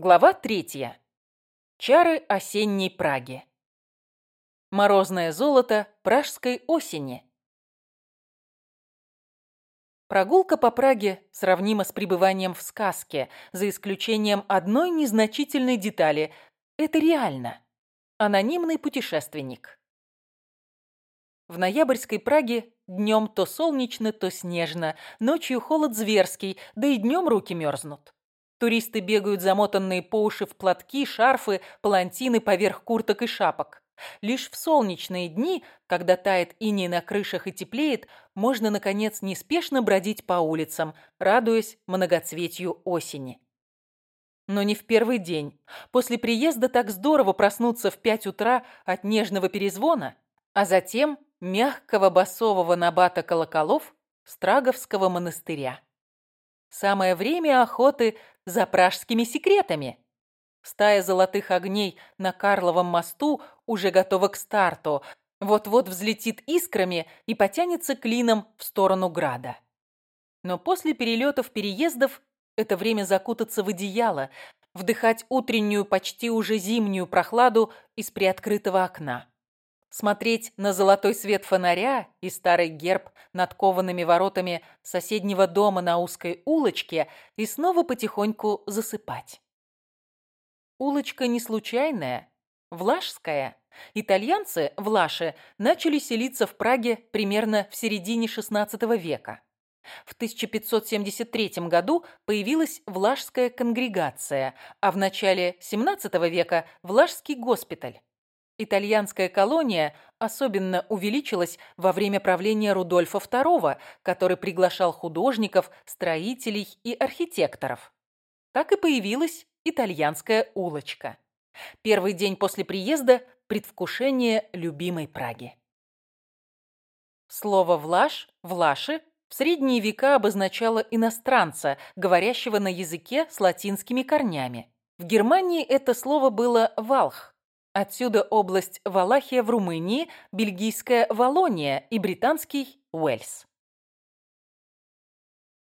Глава третья. Чары осенней Праги. Морозное золото пражской осени. Прогулка по Праге сравнима с пребыванием в сказке, за исключением одной незначительной детали. Это реально. Анонимный путешественник. В ноябрьской Праге днем то солнечно, то снежно, ночью холод зверский, да и днем руки мерзнут. Туристы бегают замотанные по уши в платки, шарфы, палантины поверх курток и шапок. Лишь в солнечные дни, когда тает иней на крышах и теплеет, можно, наконец, неспешно бродить по улицам, радуясь многоцветью осени. Но не в первый день. После приезда так здорово проснуться в пять утра от нежного перезвона, а затем мягкого басового набата колоколов Страговского монастыря. Самое время охоты за пражскими секретами. Стая золотых огней на Карловом мосту уже готова к старту. Вот-вот взлетит искрами и потянется клином в сторону града. Но после перелетов-переездов это время закутаться в одеяло, вдыхать утреннюю, почти уже зимнюю прохладу из приоткрытого окна смотреть на золотой свет фонаря и старый герб над коваными воротами соседнего дома на узкой улочке и снова потихоньку засыпать. Улочка не случайная, Влажская. Итальянцы, влаши, начали селиться в Праге примерно в середине XVI века. В 1573 году появилась Влажская конгрегация, а в начале XVII века – Влажский госпиталь. Итальянская колония особенно увеличилась во время правления Рудольфа II, который приглашал художников, строителей и архитекторов. Так и появилась итальянская улочка. Первый день после приезда – предвкушение любимой Праги. Слово «влаш», «влаши» в средние века обозначало иностранца, говорящего на языке с латинскими корнями. В Германии это слово было «валх», Отсюда область Валахия в Румынии, бельгийская Валония и британский Уэльс.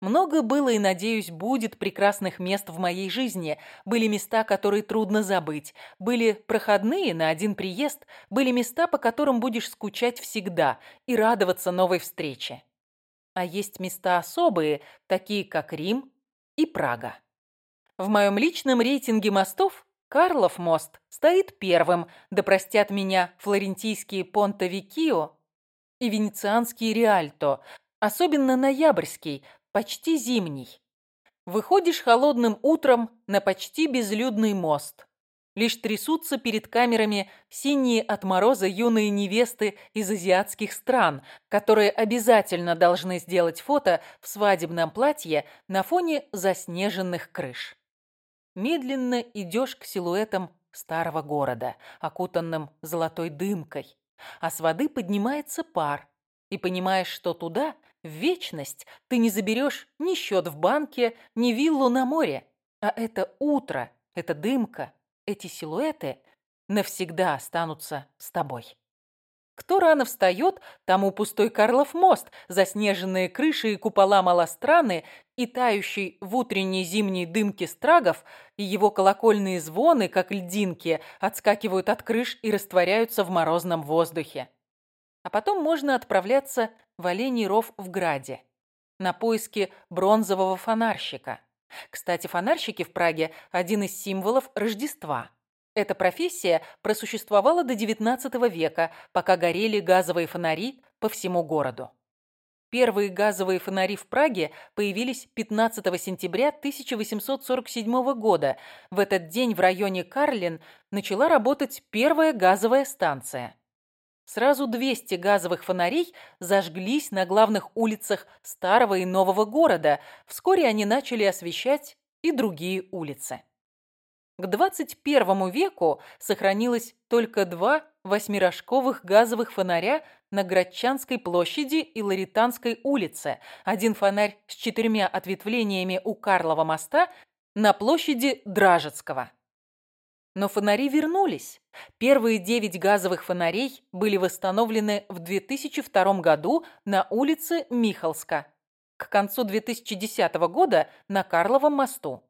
Много было и, надеюсь, будет прекрасных мест в моей жизни. Были места, которые трудно забыть. Были проходные на один приезд. Были места, по которым будешь скучать всегда и радоваться новой встрече. А есть места особые, такие как Рим и Прага. В моем личном рейтинге мостов Карлов мост стоит первым, да простят меня флорентийские Понто-Викио и венецианские Риальто, особенно ноябрьский, почти зимний. Выходишь холодным утром на почти безлюдный мост. Лишь трясутся перед камерами синие от мороза юные невесты из азиатских стран, которые обязательно должны сделать фото в свадебном платье на фоне заснеженных крыш медленно идешь к силуэтам старого города, окутанным золотой дымкой, а с воды поднимается пар, и понимаешь, что туда, в вечность, ты не заберешь ни счет в банке, ни виллу на море, а это утро, эта дымка, эти силуэты навсегда останутся с тобой. Кто рано встает, тому пустой Карлов мост, заснеженные крыши и купола малостраны и тающий в утренней зимней дымке страгов, и его колокольные звоны, как льдинки, отскакивают от крыш и растворяются в морозном воздухе. А потом можно отправляться в Оленей ров в Граде на поиски бронзового фонарщика. Кстати, фонарщики в Праге – один из символов Рождества – эта профессия просуществовала до XIX века, пока горели газовые фонари по всему городу. Первые газовые фонари в Праге появились 15 сентября 1847 года. В этот день в районе Карлин начала работать первая газовая станция. Сразу 200 газовых фонарей зажглись на главных улицах старого и нового города. Вскоре они начали освещать и другие улицы. К 21 веку сохранилось только два восьмирожковых газовых фонаря на Градчанской площади и Лаританской улице, один фонарь с четырьмя ответвлениями у Карлова моста на площади Дражецкого. Но фонари вернулись. Первые девять газовых фонарей были восстановлены в 2002 году на улице Михалска, к концу 2010 года на Карловом мосту.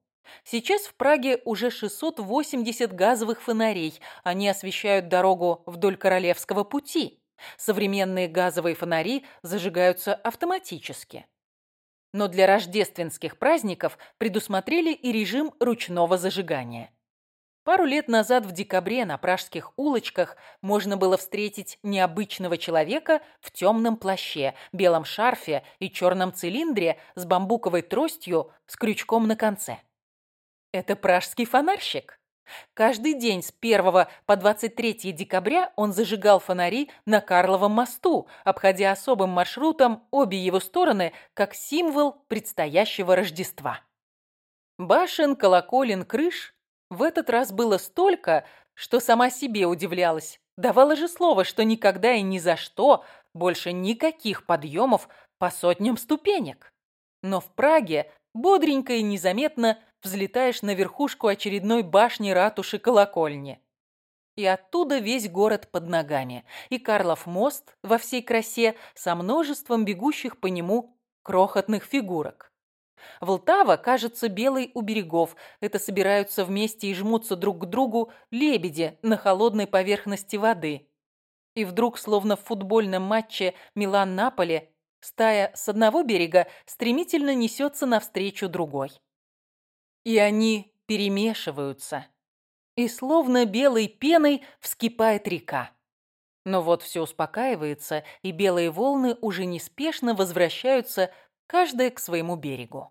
Сейчас в Праге уже 680 газовых фонарей. Они освещают дорогу вдоль Королевского пути. Современные газовые фонари зажигаются автоматически. Но для рождественских праздников предусмотрели и режим ручного зажигания. Пару лет назад в декабре на пражских улочках можно было встретить необычного человека в темном плаще, белом шарфе и черном цилиндре с бамбуковой тростью с крючком на конце. Это пражский фонарщик. Каждый день с 1 по 23 декабря он зажигал фонари на Карловом мосту, обходя особым маршрутом обе его стороны как символ предстоящего Рождества. Башен, колоколен, крыш в этот раз было столько, что сама себе удивлялась. Давала же слово, что никогда и ни за что больше никаких подъемов по сотням ступенек. Но в Праге бодренько и незаметно взлетаешь на верхушку очередной башни ратуши колокольни. И оттуда весь город под ногами, и Карлов мост во всей красе со множеством бегущих по нему крохотных фигурок. Волтава кажется белой у берегов. Это собираются вместе и жмутся друг к другу лебеди на холодной поверхности воды. И вдруг, словно в футбольном матче Милан-Наполе, стая с одного берега стремительно несется навстречу другой. И они перемешиваются. И словно белой пеной вскипает река. Но вот все успокаивается, и белые волны уже неспешно возвращаются каждая к своему берегу.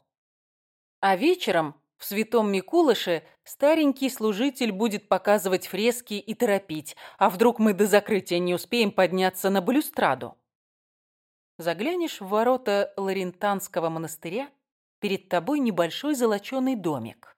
А вечером в Святом Микулыше старенький служитель будет показывать фрески и торопить, а вдруг мы до закрытия не успеем подняться на балюстраду. Заглянешь в ворота Ларентанского монастыря, перед тобой небольшой золоченый домик.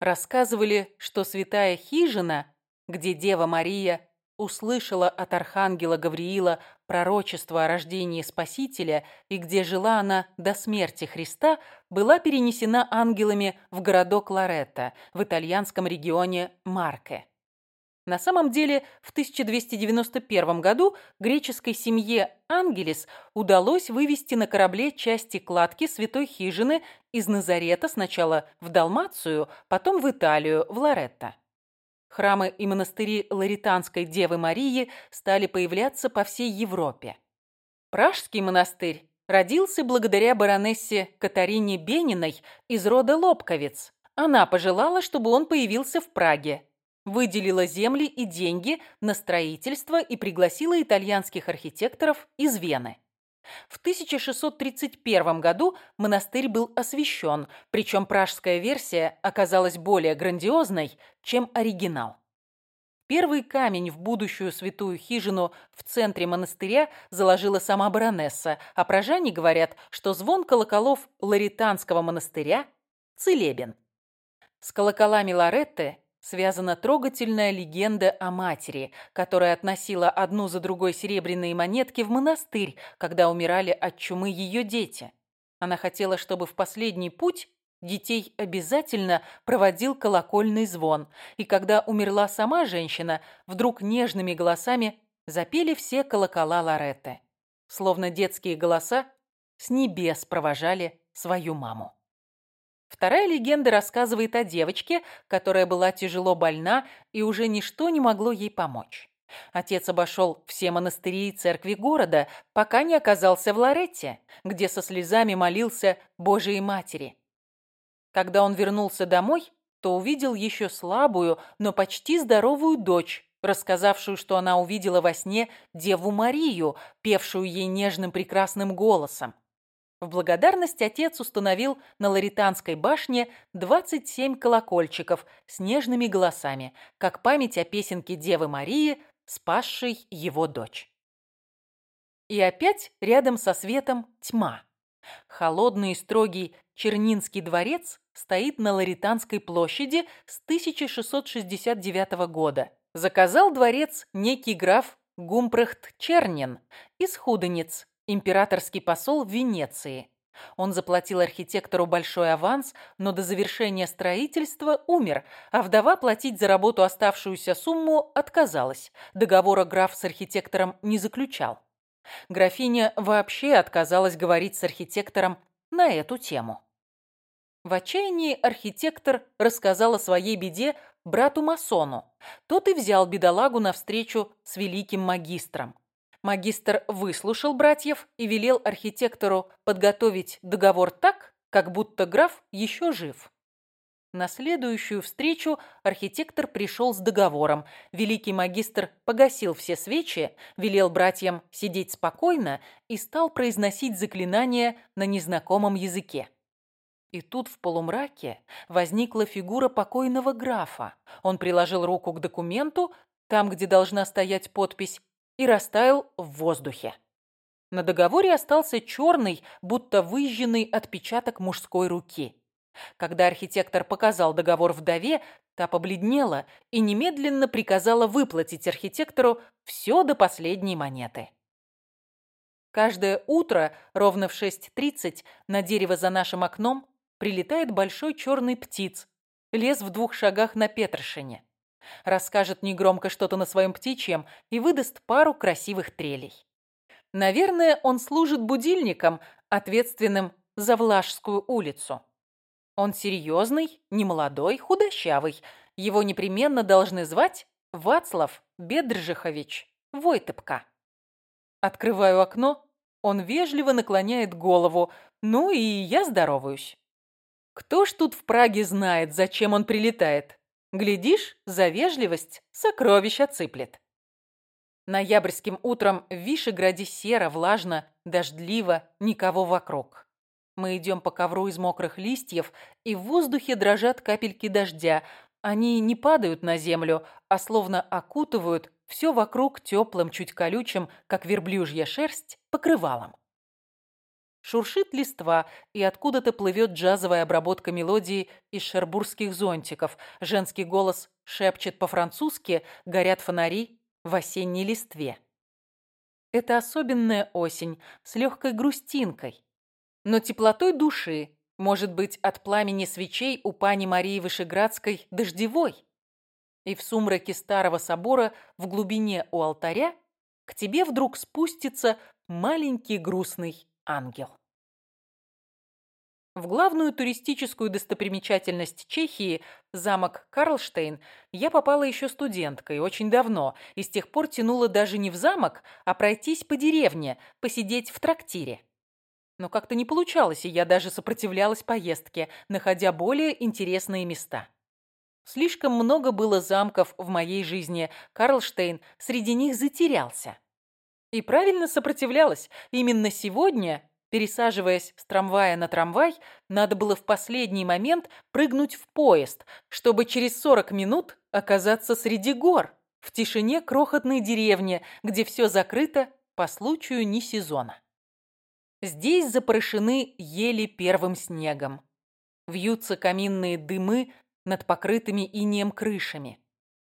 Рассказывали, что святая хижина, где Дева Мария услышала от архангела Гавриила пророчество о рождении Спасителя и где жила она до смерти Христа, была перенесена ангелами в городок Лоретто в итальянском регионе Марке. На самом деле, в 1291 году греческой семье Ангелис удалось вывести на корабле части кладки святой хижины из Назарета сначала в Далмацию, потом в Италию, в Лоретто. Храмы и монастыри Лаританской Девы Марии стали появляться по всей Европе. Пражский монастырь родился благодаря баронессе Катарине Бениной из рода Лобковец. Она пожелала, чтобы он появился в Праге. Выделила земли и деньги на строительство и пригласила итальянских архитекторов из Вены. В 1631 году монастырь был освящен, причем пражская версия оказалась более грандиозной, чем оригинал. Первый камень в будущую святую хижину в центре монастыря заложила сама баронесса, а пражане говорят, что звон колоколов Лаританского монастыря – целебен. С колоколами Лоретты связана трогательная легенда о матери, которая относила одну за другой серебряные монетки в монастырь, когда умирали от чумы ее дети. Она хотела, чтобы в последний путь детей обязательно проводил колокольный звон, и когда умерла сама женщина, вдруг нежными голосами запели все колокола Лоретты. Словно детские голоса с небес провожали свою маму. Вторая легенда рассказывает о девочке, которая была тяжело больна и уже ничто не могло ей помочь. Отец обошел все монастыри и церкви города, пока не оказался в Лоретте, где со слезами молился Божией Матери. Когда он вернулся домой, то увидел еще слабую, но почти здоровую дочь, рассказавшую, что она увидела во сне Деву Марию, певшую ей нежным прекрасным голосом. В благодарность отец установил на Лаританской башне 27 колокольчиков с нежными голосами, как память о песенке Девы Марии, спасшей его дочь. И опять рядом со светом тьма. Холодный и строгий Чернинский дворец стоит на Лаританской площади с 1669 года. Заказал дворец некий граф Гумпрехт Чернин из Худениц, императорский посол в Венеции. Он заплатил архитектору большой аванс, но до завершения строительства умер, а вдова платить за работу оставшуюся сумму отказалась. Договора граф с архитектором не заключал. Графиня вообще отказалась говорить с архитектором на эту тему. В отчаянии архитектор рассказал о своей беде брату-масону. Тот и взял бедолагу навстречу с великим магистром. Магистр выслушал братьев и велел архитектору подготовить договор так, как будто граф еще жив. На следующую встречу архитектор пришел с договором. Великий магистр погасил все свечи, велел братьям сидеть спокойно и стал произносить заклинания на незнакомом языке. И тут в полумраке возникла фигура покойного графа. Он приложил руку к документу, там, где должна стоять подпись, и растаял в воздухе. На договоре остался черный, будто выжженный отпечаток мужской руки. Когда архитектор показал договор вдове, та побледнела и немедленно приказала выплатить архитектору все до последней монеты. Каждое утро, ровно в 6.30, на дерево за нашим окном прилетает большой черный птиц, лес в двух шагах на Петршине. Расскажет негромко что-то на своем птичьем и выдаст пару красивых трелей. Наверное, он служит будильником, ответственным за Влажскую улицу. Он серьезный, немолодой, худощавый. Его непременно должны звать Вацлав Бедржихович Войтепка. Открываю окно, он вежливо наклоняет голову, ну и я здороваюсь. Кто ж тут в Праге знает, зачем он прилетает? Глядишь, за вежливость сокровищ отсыплет. Ноябрьским утром в Вишеграде серо, влажно, дождливо, никого вокруг. Мы идем по ковру из мокрых листьев, и в воздухе дрожат капельки дождя. Они не падают на землю, а словно окутывают все вокруг теплым, чуть колючим, как верблюжья шерсть, покрывалом. Шуршит листва, и откуда-то плывет джазовая обработка мелодии из шербургских зонтиков. Женский голос шепчет по-французски, горят фонари в осенней листве. Это особенная осень с легкой грустинкой, но теплотой души, может быть, от пламени свечей у пани Марии Вышеградской дождевой. И в сумраке старого собора в глубине у алтаря к тебе вдруг спустится маленький грустный ангел. В главную туристическую достопримечательность Чехии, замок Карлштейн, я попала еще студенткой, очень давно, и с тех пор тянула даже не в замок, а пройтись по деревне, посидеть в трактире. Но как-то не получалось, и я даже сопротивлялась поездке, находя более интересные места. Слишком много было замков в моей жизни, Карлштейн среди них затерялся. И правильно сопротивлялась. Именно сегодня, пересаживаясь с трамвая на трамвай, надо было в последний момент прыгнуть в поезд, чтобы через 40 минут оказаться среди гор, в тишине крохотной деревни, где все закрыто по случаю не сезона. Здесь запорошены ели первым снегом. Вьются каминные дымы над покрытыми инеем крышами.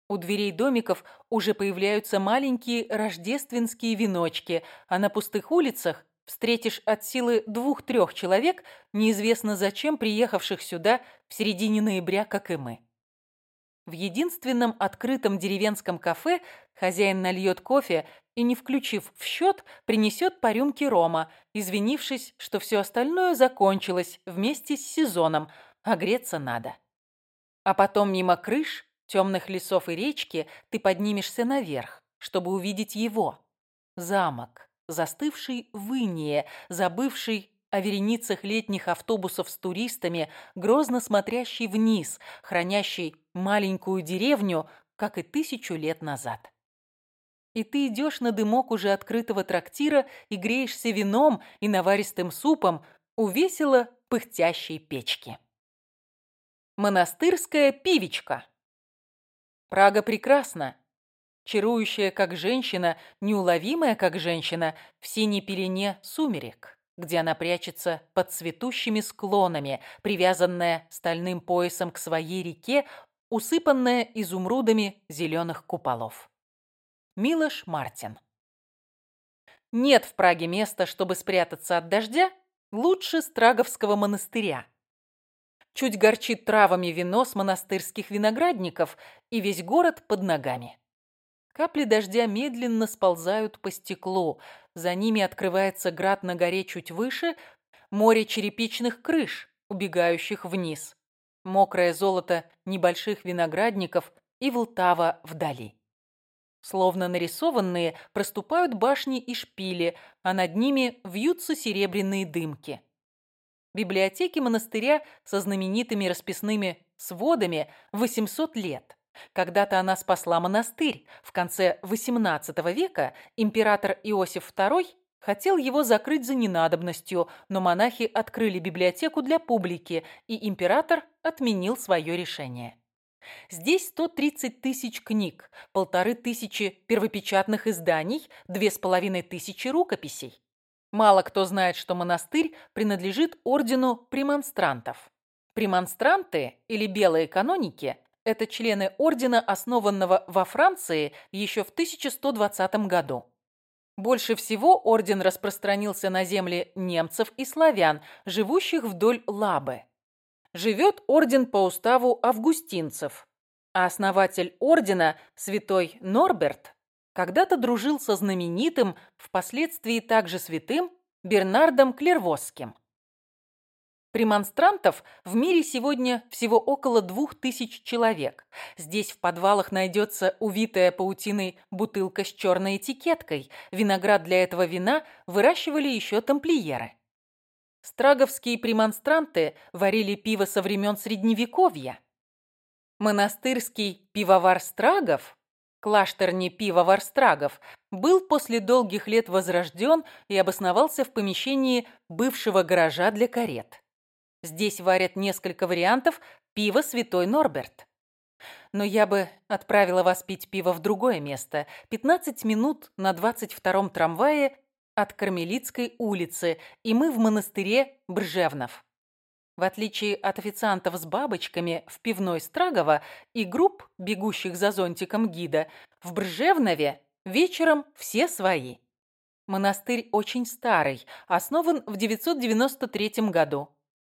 У дверей домиков уже появляются маленькие рождественские веночки, а на пустых улицах встретишь от силы двух-трех человек, неизвестно зачем приехавших сюда в середине ноября, как и мы. В единственном открытом деревенском кафе хозяин нальет кофе и, не включив в счет, принесет по рюмке рома, извинившись, что все остальное закончилось вместе с сезоном, а греться надо. А потом мимо крыш темных лесов и речки ты поднимешься наверх, чтобы увидеть его. Замок, застывший в инее, забывший о вереницах летних автобусов с туристами, грозно смотрящий вниз, хранящий маленькую деревню, как и тысячу лет назад. И ты идешь на дымок уже открытого трактира и греешься вином и наваристым супом у весело пыхтящей печки. Монастырская пивечка. Прага прекрасна. Чарующая, как женщина, неуловимая, как женщина, в синей пелене сумерек, где она прячется под цветущими склонами, привязанная стальным поясом к своей реке, усыпанная изумрудами зеленых куполов. Милош Мартин Нет в Праге места, чтобы спрятаться от дождя, лучше Страговского монастыря. Чуть горчит травами вино с монастырских виноградников, и весь город под ногами. Капли дождя медленно сползают по стеклу. За ними открывается град на горе чуть выше, море черепичных крыш, убегающих вниз, мокрое золото небольших виноградников и Влтава вдали. Словно нарисованные, проступают башни и шпили, а над ними вьются серебряные дымки. Библиотеки монастыря со знаменитыми расписными сводами 800 лет. Когда-то она спасла монастырь. В конце XVIII века император Иосиф II хотел его закрыть за ненадобностью, но монахи открыли библиотеку для публики, и император отменил свое решение. Здесь 130 тысяч книг, полторы тысячи первопечатных изданий, две с половиной тысячи рукописей. Мало кто знает, что монастырь принадлежит ордену примонстрантов. Примонстранты или белые каноники – это члены ордена, основанного во Франции еще в 1120 году. Больше всего орден распространился на земли немцев и славян, живущих вдоль Лабы живет орден по уставу августинцев, а основатель ордена, святой Норберт, когда-то дружил со знаменитым, впоследствии также святым, Бернардом Клервосским. Примонстрантов в мире сегодня всего около двух тысяч человек. Здесь в подвалах найдется увитая паутиной бутылка с черной этикеткой. Виноград для этого вина выращивали еще тамплиеры. Страговские примонстранты варили пиво со времен Средневековья. Монастырский пивовар Страгов, клаштерни пивовар Страгов, был после долгих лет возрожден и обосновался в помещении бывшего гаража для карет. Здесь варят несколько вариантов пива «Святой Норберт». Но я бы отправила вас пить пиво в другое место. 15 минут на 22-м трамвае от Кармелитской улицы, и мы в монастыре Бржевнов. В отличие от официантов с бабочками в пивной Страгова и групп, бегущих за зонтиком гида, в Бржевнове вечером все свои. Монастырь очень старый, основан в 993 году.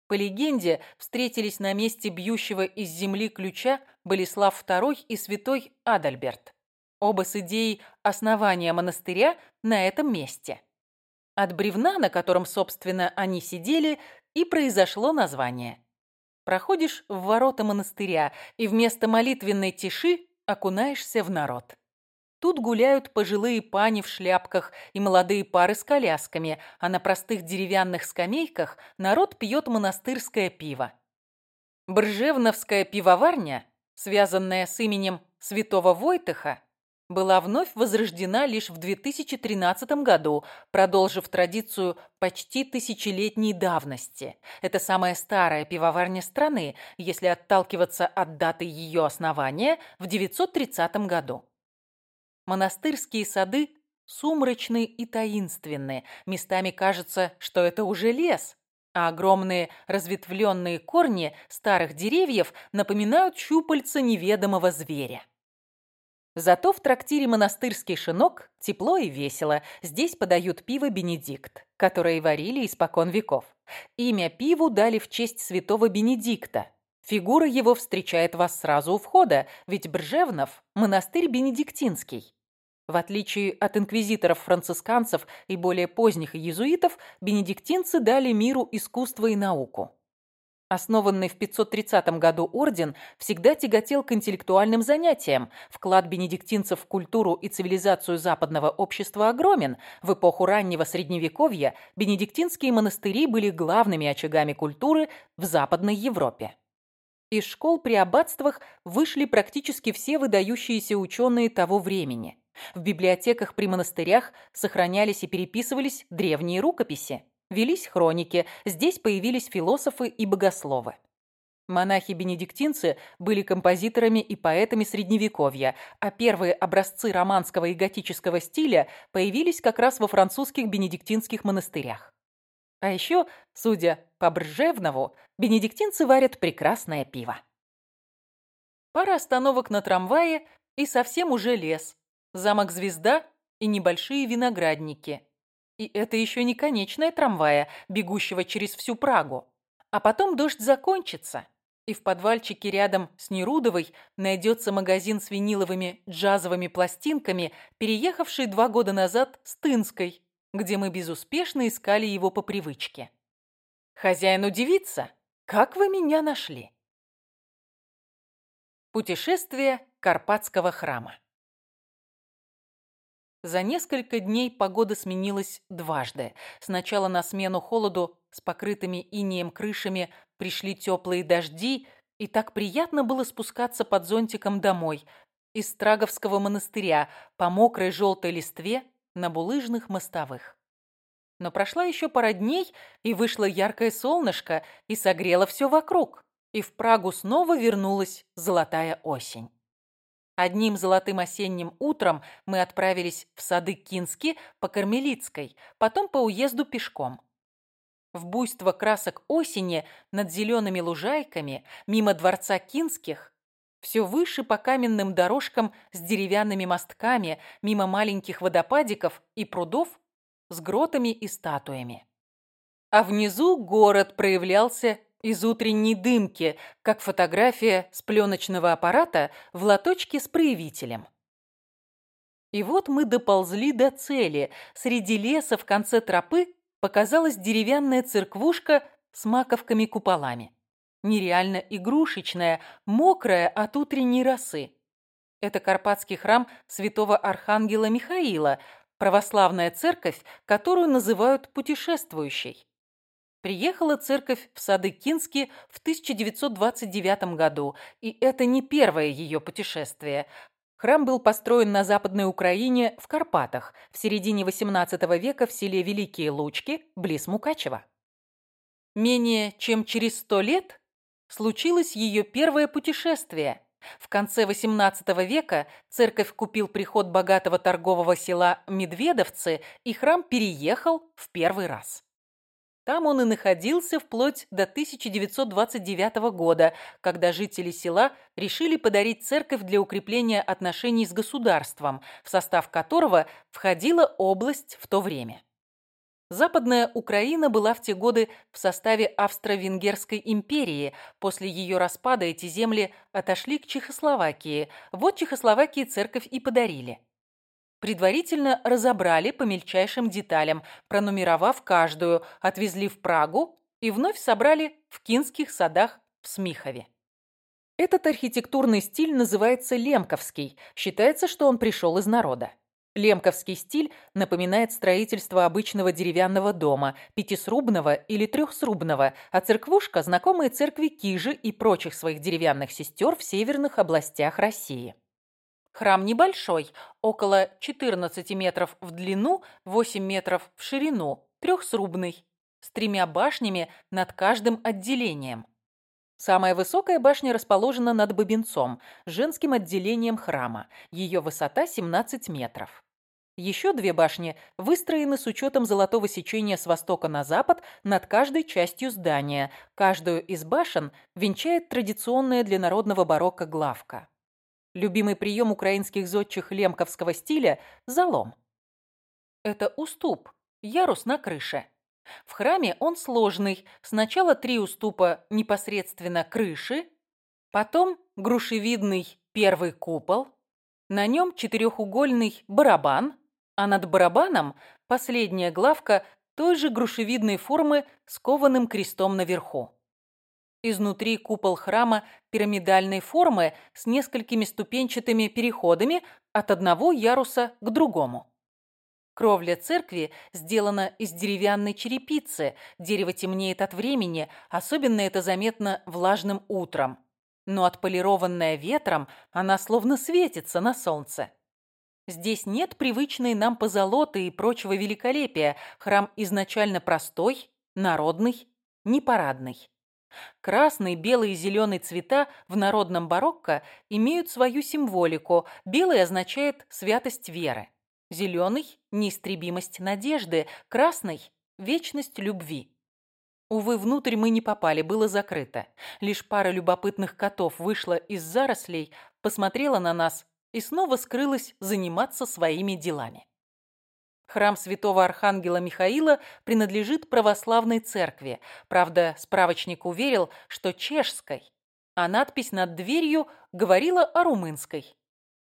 По легенде, встретились на месте бьющего из земли ключа Болеслав II и святой Адальберт. Оба с идеей основания монастыря на этом месте. От бревна, на котором, собственно, они сидели, и произошло название. Проходишь в ворота монастыря, и вместо молитвенной тиши окунаешься в народ. Тут гуляют пожилые пани в шляпках и молодые пары с колясками, а на простых деревянных скамейках народ пьет монастырское пиво. Бржевновская пивоварня, связанная с именем святого Войтыха, была вновь возрождена лишь в 2013 году, продолжив традицию почти тысячелетней давности. Это самая старая пивоварня страны, если отталкиваться от даты ее основания в 930 году. Монастырские сады сумрачны и таинственны. Местами кажется, что это уже лес, а огромные разветвленные корни старых деревьев напоминают щупальца неведомого зверя. Зато в трактире «Монастырский шинок» тепло и весело. Здесь подают пиво «Бенедикт», которое варили испокон веков. Имя пиву дали в честь святого Бенедикта. Фигура его встречает вас сразу у входа, ведь Бржевнов – монастырь бенедиктинский. В отличие от инквизиторов-францисканцев и более поздних иезуитов, бенедиктинцы дали миру искусство и науку. Основанный в 530 году орден всегда тяготел к интеллектуальным занятиям. Вклад бенедиктинцев в культуру и цивилизацию западного общества огромен. В эпоху раннего Средневековья бенедиктинские монастыри были главными очагами культуры в Западной Европе. Из школ при аббатствах вышли практически все выдающиеся ученые того времени. В библиотеках при монастырях сохранялись и переписывались древние рукописи. Велись хроники, здесь появились философы и богословы. Монахи-бенедиктинцы были композиторами и поэтами Средневековья, а первые образцы романского и готического стиля появились как раз во французских бенедиктинских монастырях. А еще, судя по Бржевнову, бенедиктинцы варят прекрасное пиво. Пара остановок на трамвае и совсем уже лес, замок Звезда и небольшие виноградники – и это еще не конечная трамвая, бегущего через всю Прагу. А потом дождь закончится, и в подвальчике рядом с Нерудовой найдется магазин с виниловыми джазовыми пластинками, переехавший два года назад с Тынской, где мы безуспешно искали его по привычке. Хозяин удивится, Как вы меня нашли? Путешествие Карпатского храма За несколько дней погода сменилась дважды. Сначала на смену холоду с покрытыми инеем крышами пришли теплые дожди, и так приятно было спускаться под зонтиком домой, из Страговского монастыря, по мокрой желтой листве на булыжных мостовых. Но прошла еще пара дней, и вышло яркое солнышко, и согрело все вокруг. И в Прагу снова вернулась золотая осень. Одним золотым осенним утром мы отправились в сады Кински по Кармелицкой, потом по уезду пешком. В буйство красок осени над зелеными лужайками, мимо дворца Кинских, все выше по каменным дорожкам с деревянными мостками, мимо маленьких водопадиков и прудов с гротами и статуями. А внизу город проявлялся из утренней дымки, как фотография с пленочного аппарата в лоточке с проявителем. И вот мы доползли до цели. Среди леса в конце тропы показалась деревянная церквушка с маковками-куполами. Нереально игрушечная, мокрая от утренней росы. Это Карпатский храм святого архангела Михаила, православная церковь, которую называют путешествующей. Приехала церковь в сады Кински в 1929 году, и это не первое ее путешествие. Храм был построен на Западной Украине в Карпатах в середине XVIII века в селе Великие Лучки, близ Мукачева. Менее чем через сто лет случилось ее первое путешествие – в конце XVIII века церковь купил приход богатого торгового села Медведовцы, и храм переехал в первый раз. Там он и находился вплоть до 1929 года, когда жители села решили подарить церковь для укрепления отношений с государством, в состав которого входила область в то время. Западная Украина была в те годы в составе Австро-Венгерской империи. После ее распада эти земли отошли к Чехословакии. Вот Чехословакии церковь и подарили. Предварительно разобрали по мельчайшим деталям, пронумеровав каждую, отвезли в Прагу и вновь собрали в Кинских садах в Смихове. Этот архитектурный стиль называется лемковский. Считается, что он пришел из народа. Лемковский стиль напоминает строительство обычного деревянного дома, пятисрубного или трехсрубного, а церквушка – знакомые церкви Кижи и прочих своих деревянных сестер в северных областях России. Храм небольшой, около 14 метров в длину, 8 метров в ширину, трехсрубный, с тремя башнями над каждым отделением. Самая высокая башня расположена над Бабинцом, женским отделением храма. Ее высота 17 метров. Еще две башни выстроены с учетом золотого сечения с востока на запад над каждой частью здания. Каждую из башен венчает традиционная для народного барокко главка. Любимый прием украинских зодчих лемковского стиля – залом. Это уступ, ярус на крыше. В храме он сложный. Сначала три уступа непосредственно крыши, потом грушевидный первый купол, на нем четырехугольный барабан, а над барабаном последняя главка той же грушевидной формы с кованым крестом наверху. Изнутри купол храма пирамидальной формы с несколькими ступенчатыми переходами от одного яруса к другому. Кровля церкви сделана из деревянной черепицы, дерево темнеет от времени, особенно это заметно влажным утром. Но отполированная ветром, она словно светится на солнце. Здесь нет привычной нам позолоты и прочего великолепия. Храм изначально простой, народный, непарадный. Красный, белый и зеленый цвета в народном барокко имеют свою символику. Белый означает святость веры. Зеленый – неистребимость надежды, красный – вечность любви. Увы, внутрь мы не попали, было закрыто. Лишь пара любопытных котов вышла из зарослей, посмотрела на нас и снова скрылась заниматься своими делами. Храм святого архангела Михаила принадлежит православной церкви. Правда, справочник уверил, что чешской, а надпись над дверью говорила о румынской.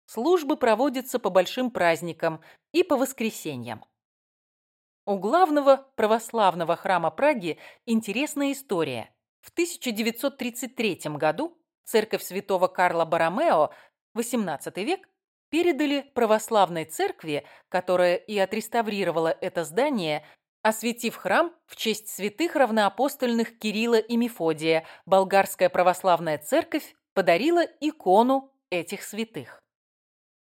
Службы проводятся по большим праздникам и по воскресеньям. У главного православного храма Праги интересная история. В 1933 году церковь святого Карла Баромео, XVIII век, передали православной церкви, которая и отреставрировала это здание, осветив храм в честь святых равноапостольных Кирилла и Мефодия, болгарская православная церковь подарила икону этих святых.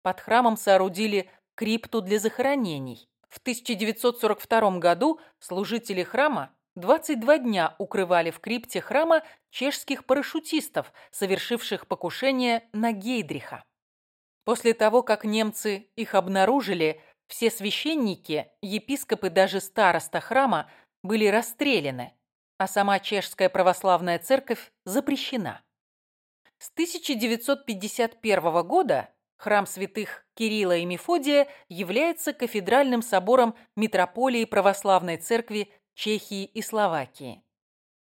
Под храмом соорудили крипту для захоронений. В 1942 году служители храма 22 дня укрывали в крипте храма чешских парашютистов, совершивших покушение на Гейдриха. После того, как немцы их обнаружили, все священники, епископы, даже староста храма были расстреляны, а сама чешская православная церковь запрещена. С 1951 года храм святых Кирилла и Мефодия является кафедральным собором митрополии православной церкви Чехии и Словакии.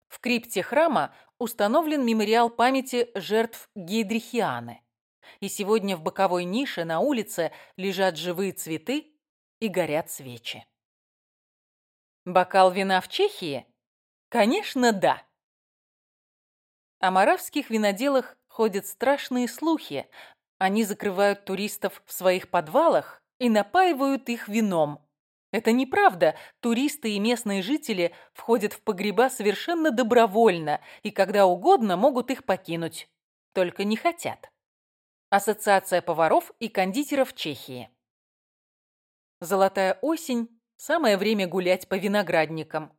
В крипте храма установлен мемориал памяти жертв Гейдрихианы. И сегодня в боковой нише на улице лежат живые цветы и горят свечи. Бокал вина в Чехии? Конечно, да. О моравских виноделах ходят страшные слухи. Они закрывают туристов в своих подвалах и напаивают их вином. Это неправда. Туристы и местные жители входят в погреба совершенно добровольно и когда угодно могут их покинуть. Только не хотят. Ассоциация поваров и кондитеров Чехии. Золотая осень – самое время гулять по виноградникам.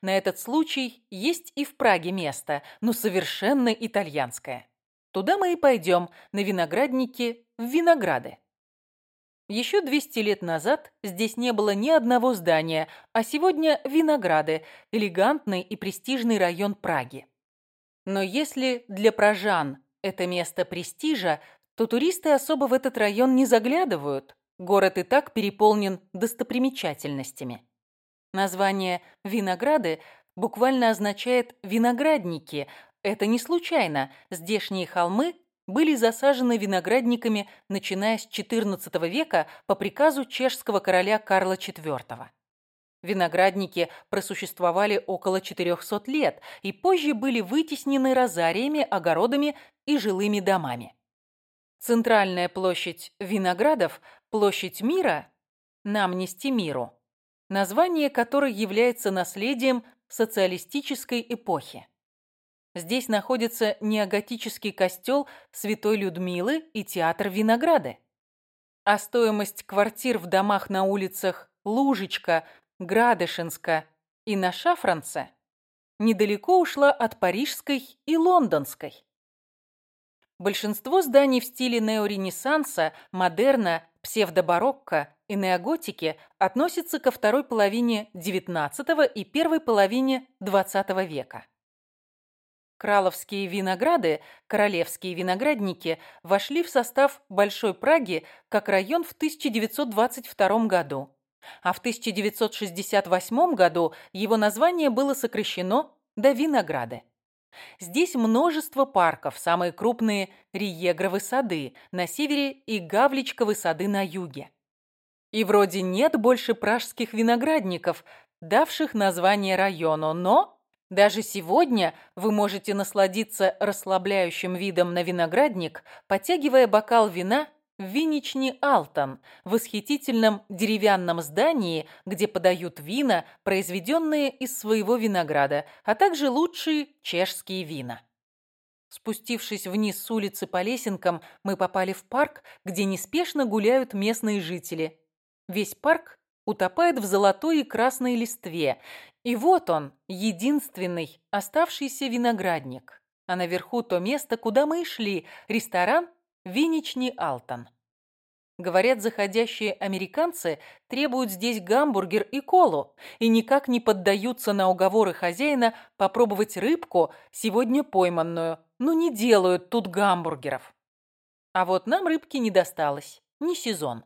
На этот случай есть и в Праге место, но совершенно итальянское. Туда мы и пойдем, на виноградники в Винограды. Еще 200 лет назад здесь не было ни одного здания, а сегодня Винограды – элегантный и престижный район Праги. Но если для пражан это место престижа, то туристы особо в этот район не заглядывают. Город и так переполнен достопримечательностями. Название «Винограды» буквально означает «виноградники». Это не случайно. Здешние холмы были засажены виноградниками, начиная с XIV века по приказу чешского короля Карла IV. Виноградники просуществовали около 400 лет и позже были вытеснены розариями, огородами и жилыми домами. Центральная площадь виноградов, площадь мира, нам нести миру, название которой является наследием социалистической эпохи. Здесь находится неоготический костел Святой Людмилы и театр Винограды. А стоимость квартир в домах на улицах Лужечка, Градышинска и на Шафранце недалеко ушла от парижской и лондонской. Большинство зданий в стиле неоренессанса, модерна, псевдобарокко и неоготики относятся ко второй половине XIX и первой половине XX века. Краловские винограды, королевские виноградники, вошли в состав Большой Праги как район в 1922 году. А в 1968 году его название было сокращено до Винограды. Здесь множество парков, самые крупные – Риегровы сады на севере и Гавличковы сады на юге. И вроде нет больше пражских виноградников, давших название району, но даже сегодня вы можете насладиться расслабляющим видом на виноградник, подтягивая бокал вина в Винични Алтон, восхитительном деревянном здании, где подают вина, произведенные из своего винограда, а также лучшие чешские вина. Спустившись вниз с улицы по лесенкам, мы попали в парк, где неспешно гуляют местные жители. Весь парк утопает в золотой и красной листве. И вот он, единственный оставшийся виноградник. А наверху то место, куда мы шли, ресторан Винични Алтон. Говорят, заходящие американцы требуют здесь гамбургер и колу и никак не поддаются на уговоры хозяина попробовать рыбку, сегодня пойманную, но не делают тут гамбургеров. А вот нам рыбки не досталось, не сезон.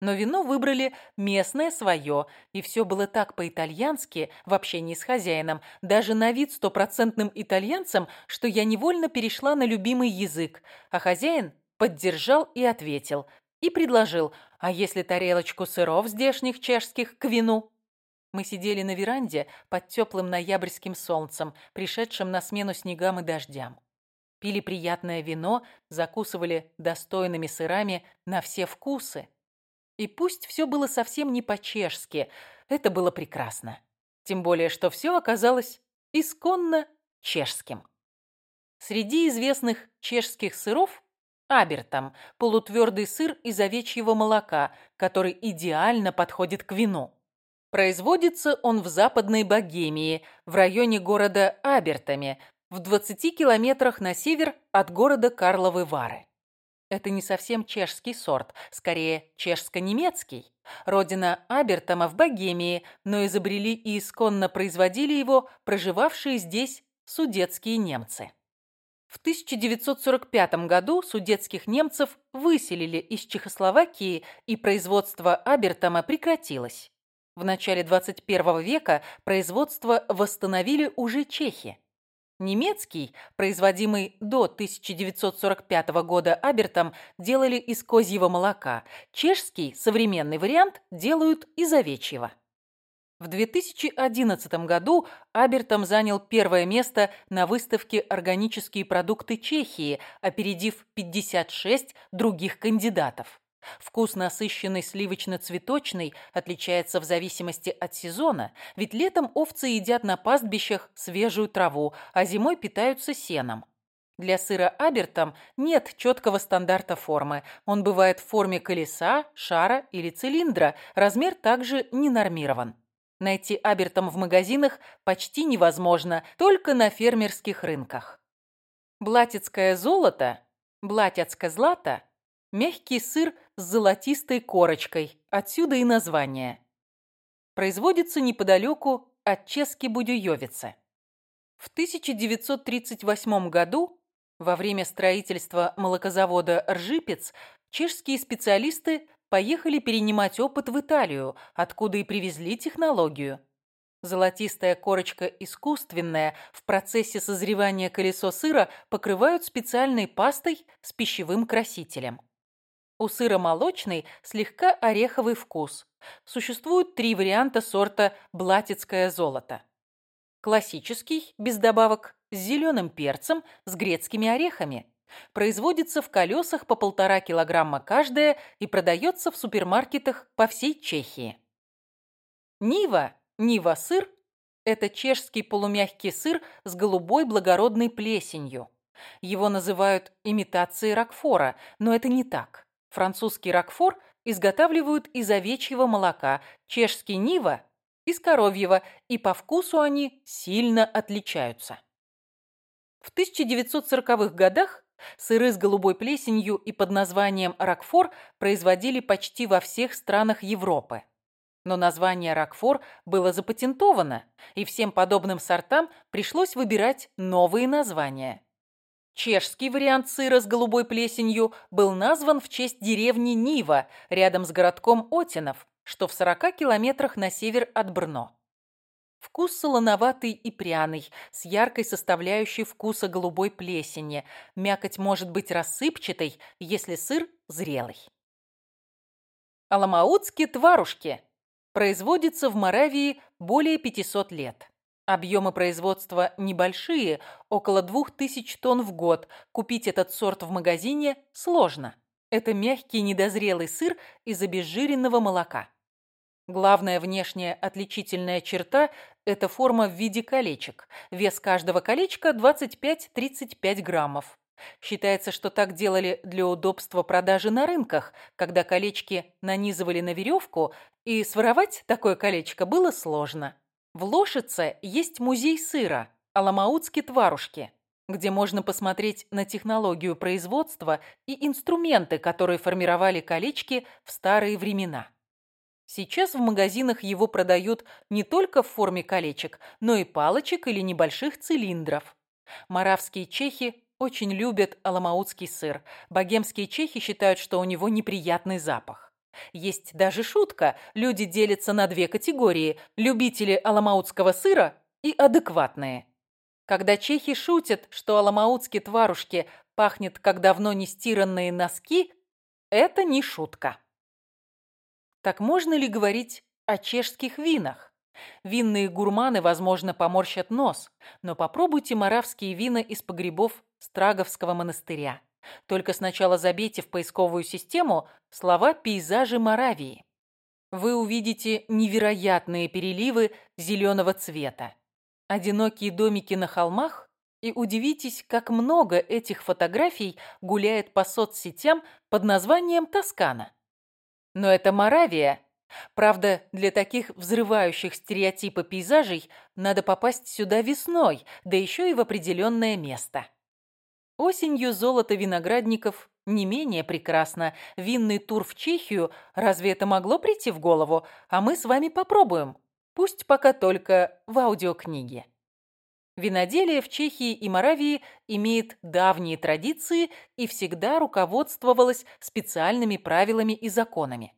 Но вино выбрали местное свое, и все было так по-итальянски в общении с хозяином, даже на вид стопроцентным итальянцем, что я невольно перешла на любимый язык, а хозяин поддержал и ответил, и предложил, а если тарелочку сыров здешних чешских к вину? Мы сидели на веранде под теплым ноябрьским солнцем, пришедшим на смену снегам и дождям. Пили приятное вино, закусывали достойными сырами на все вкусы. И пусть все было совсем не по-чешски, это было прекрасно. Тем более, что все оказалось исконно чешским. Среди известных чешских сыров Абертом – полутвердый сыр из овечьего молока, который идеально подходит к вину. Производится он в Западной Богемии, в районе города Абертами, в 20 километрах на север от города Карловы Вары. Это не совсем чешский сорт, скорее чешско-немецкий. Родина Абертома в Богемии, но изобрели и исконно производили его проживавшие здесь судетские немцы. В 1945 году судетских немцев выселили из Чехословакии, и производство Абертома прекратилось. В начале 21 века производство восстановили уже чехи. Немецкий, производимый до 1945 года Абертом, делали из козьего молока. Чешский, современный вариант, делают из овечьего. В 2011 году Абертом занял первое место на выставке «Органические продукты Чехии», опередив 56 других кандидатов. Вкус насыщенный сливочно-цветочный отличается в зависимости от сезона, ведь летом овцы едят на пастбищах свежую траву, а зимой питаются сеном. Для сыра Абертом нет четкого стандарта формы. Он бывает в форме колеса, шара или цилиндра. Размер также не нормирован. Найти Абертом в магазинах почти невозможно, только на фермерских рынках. Блатецкое золото, блатецкое злато – мягкий сыр с золотистой корочкой, отсюда и название. Производится неподалеку от Чески-Будюевицы. В 1938 году, во время строительства молокозавода «Ржипец», чешские специалисты поехали перенимать опыт в Италию, откуда и привезли технологию. Золотистая корочка искусственная, в процессе созревания колесо сыра покрывают специальной пастой с пищевым красителем. У сыра молочный, слегка ореховый вкус. Существуют три варианта сорта «блатецкое золото». Классический, без добавок, с зеленым перцем, с грецкими орехами. Производится в колесах по полтора килограмма каждая и продается в супермаркетах по всей Чехии. Нива, Нива-сыр – это чешский полумягкий сыр с голубой благородной плесенью. Его называют имитацией ракфора, но это не так. Французский ракфор изготавливают из овечьего молока, чешский Нива – из коровьего, и по вкусу они сильно отличаются. В 1940-х годах Сыры с голубой плесенью и под названием «Рокфор» производили почти во всех странах Европы. Но название «Рокфор» было запатентовано, и всем подобным сортам пришлось выбирать новые названия. Чешский вариант сыра с голубой плесенью был назван в честь деревни Нива, рядом с городком Отинов, что в 40 километрах на север от Брно. Вкус солоноватый и пряный, с яркой составляющей вкуса голубой плесени. Мякоть может быть рассыпчатой, если сыр зрелый. Аламаутские тварушки. Производится в Моравии более 500 лет. Объемы производства небольшие, около 2000 тонн в год. Купить этот сорт в магазине сложно. Это мягкий недозрелый сыр из обезжиренного молока. Главная внешняя отличительная черта – это форма в виде колечек. Вес каждого колечка 25-35 граммов. Считается, что так делали для удобства продажи на рынках, когда колечки нанизывали на веревку, и своровать такое колечко было сложно. В Лошице есть музей сыра, аламаутские тварушки, где можно посмотреть на технологию производства и инструменты, которые формировали колечки в старые времена. Сейчас в магазинах его продают не только в форме колечек, но и палочек или небольших цилиндров. Моравские чехи очень любят аламаутский сыр. Богемские чехи считают, что у него неприятный запах. Есть даже шутка. Люди делятся на две категории – любители аламаутского сыра и адекватные. Когда чехи шутят, что аламаутские тварушки пахнет как давно не стиранные носки, это не шутка. Так можно ли говорить о чешских винах? Винные гурманы, возможно, поморщат нос, но попробуйте моравские вина из погребов Страговского монастыря. Только сначала забейте в поисковую систему слова «пейзажи Моравии». Вы увидите невероятные переливы зеленого цвета, одинокие домики на холмах и удивитесь, как много этих фотографий гуляет по соцсетям под названием Тоскана. Но это Моравия. Правда, для таких взрывающих стереотипы пейзажей надо попасть сюда весной, да еще и в определенное место. Осенью золото виноградников не менее прекрасно. Винный тур в Чехию, разве это могло прийти в голову? А мы с вами попробуем. Пусть пока только в аудиокниге. Виноделие в Чехии и Моравии имеет давние традиции и всегда руководствовалось специальными правилами и законами.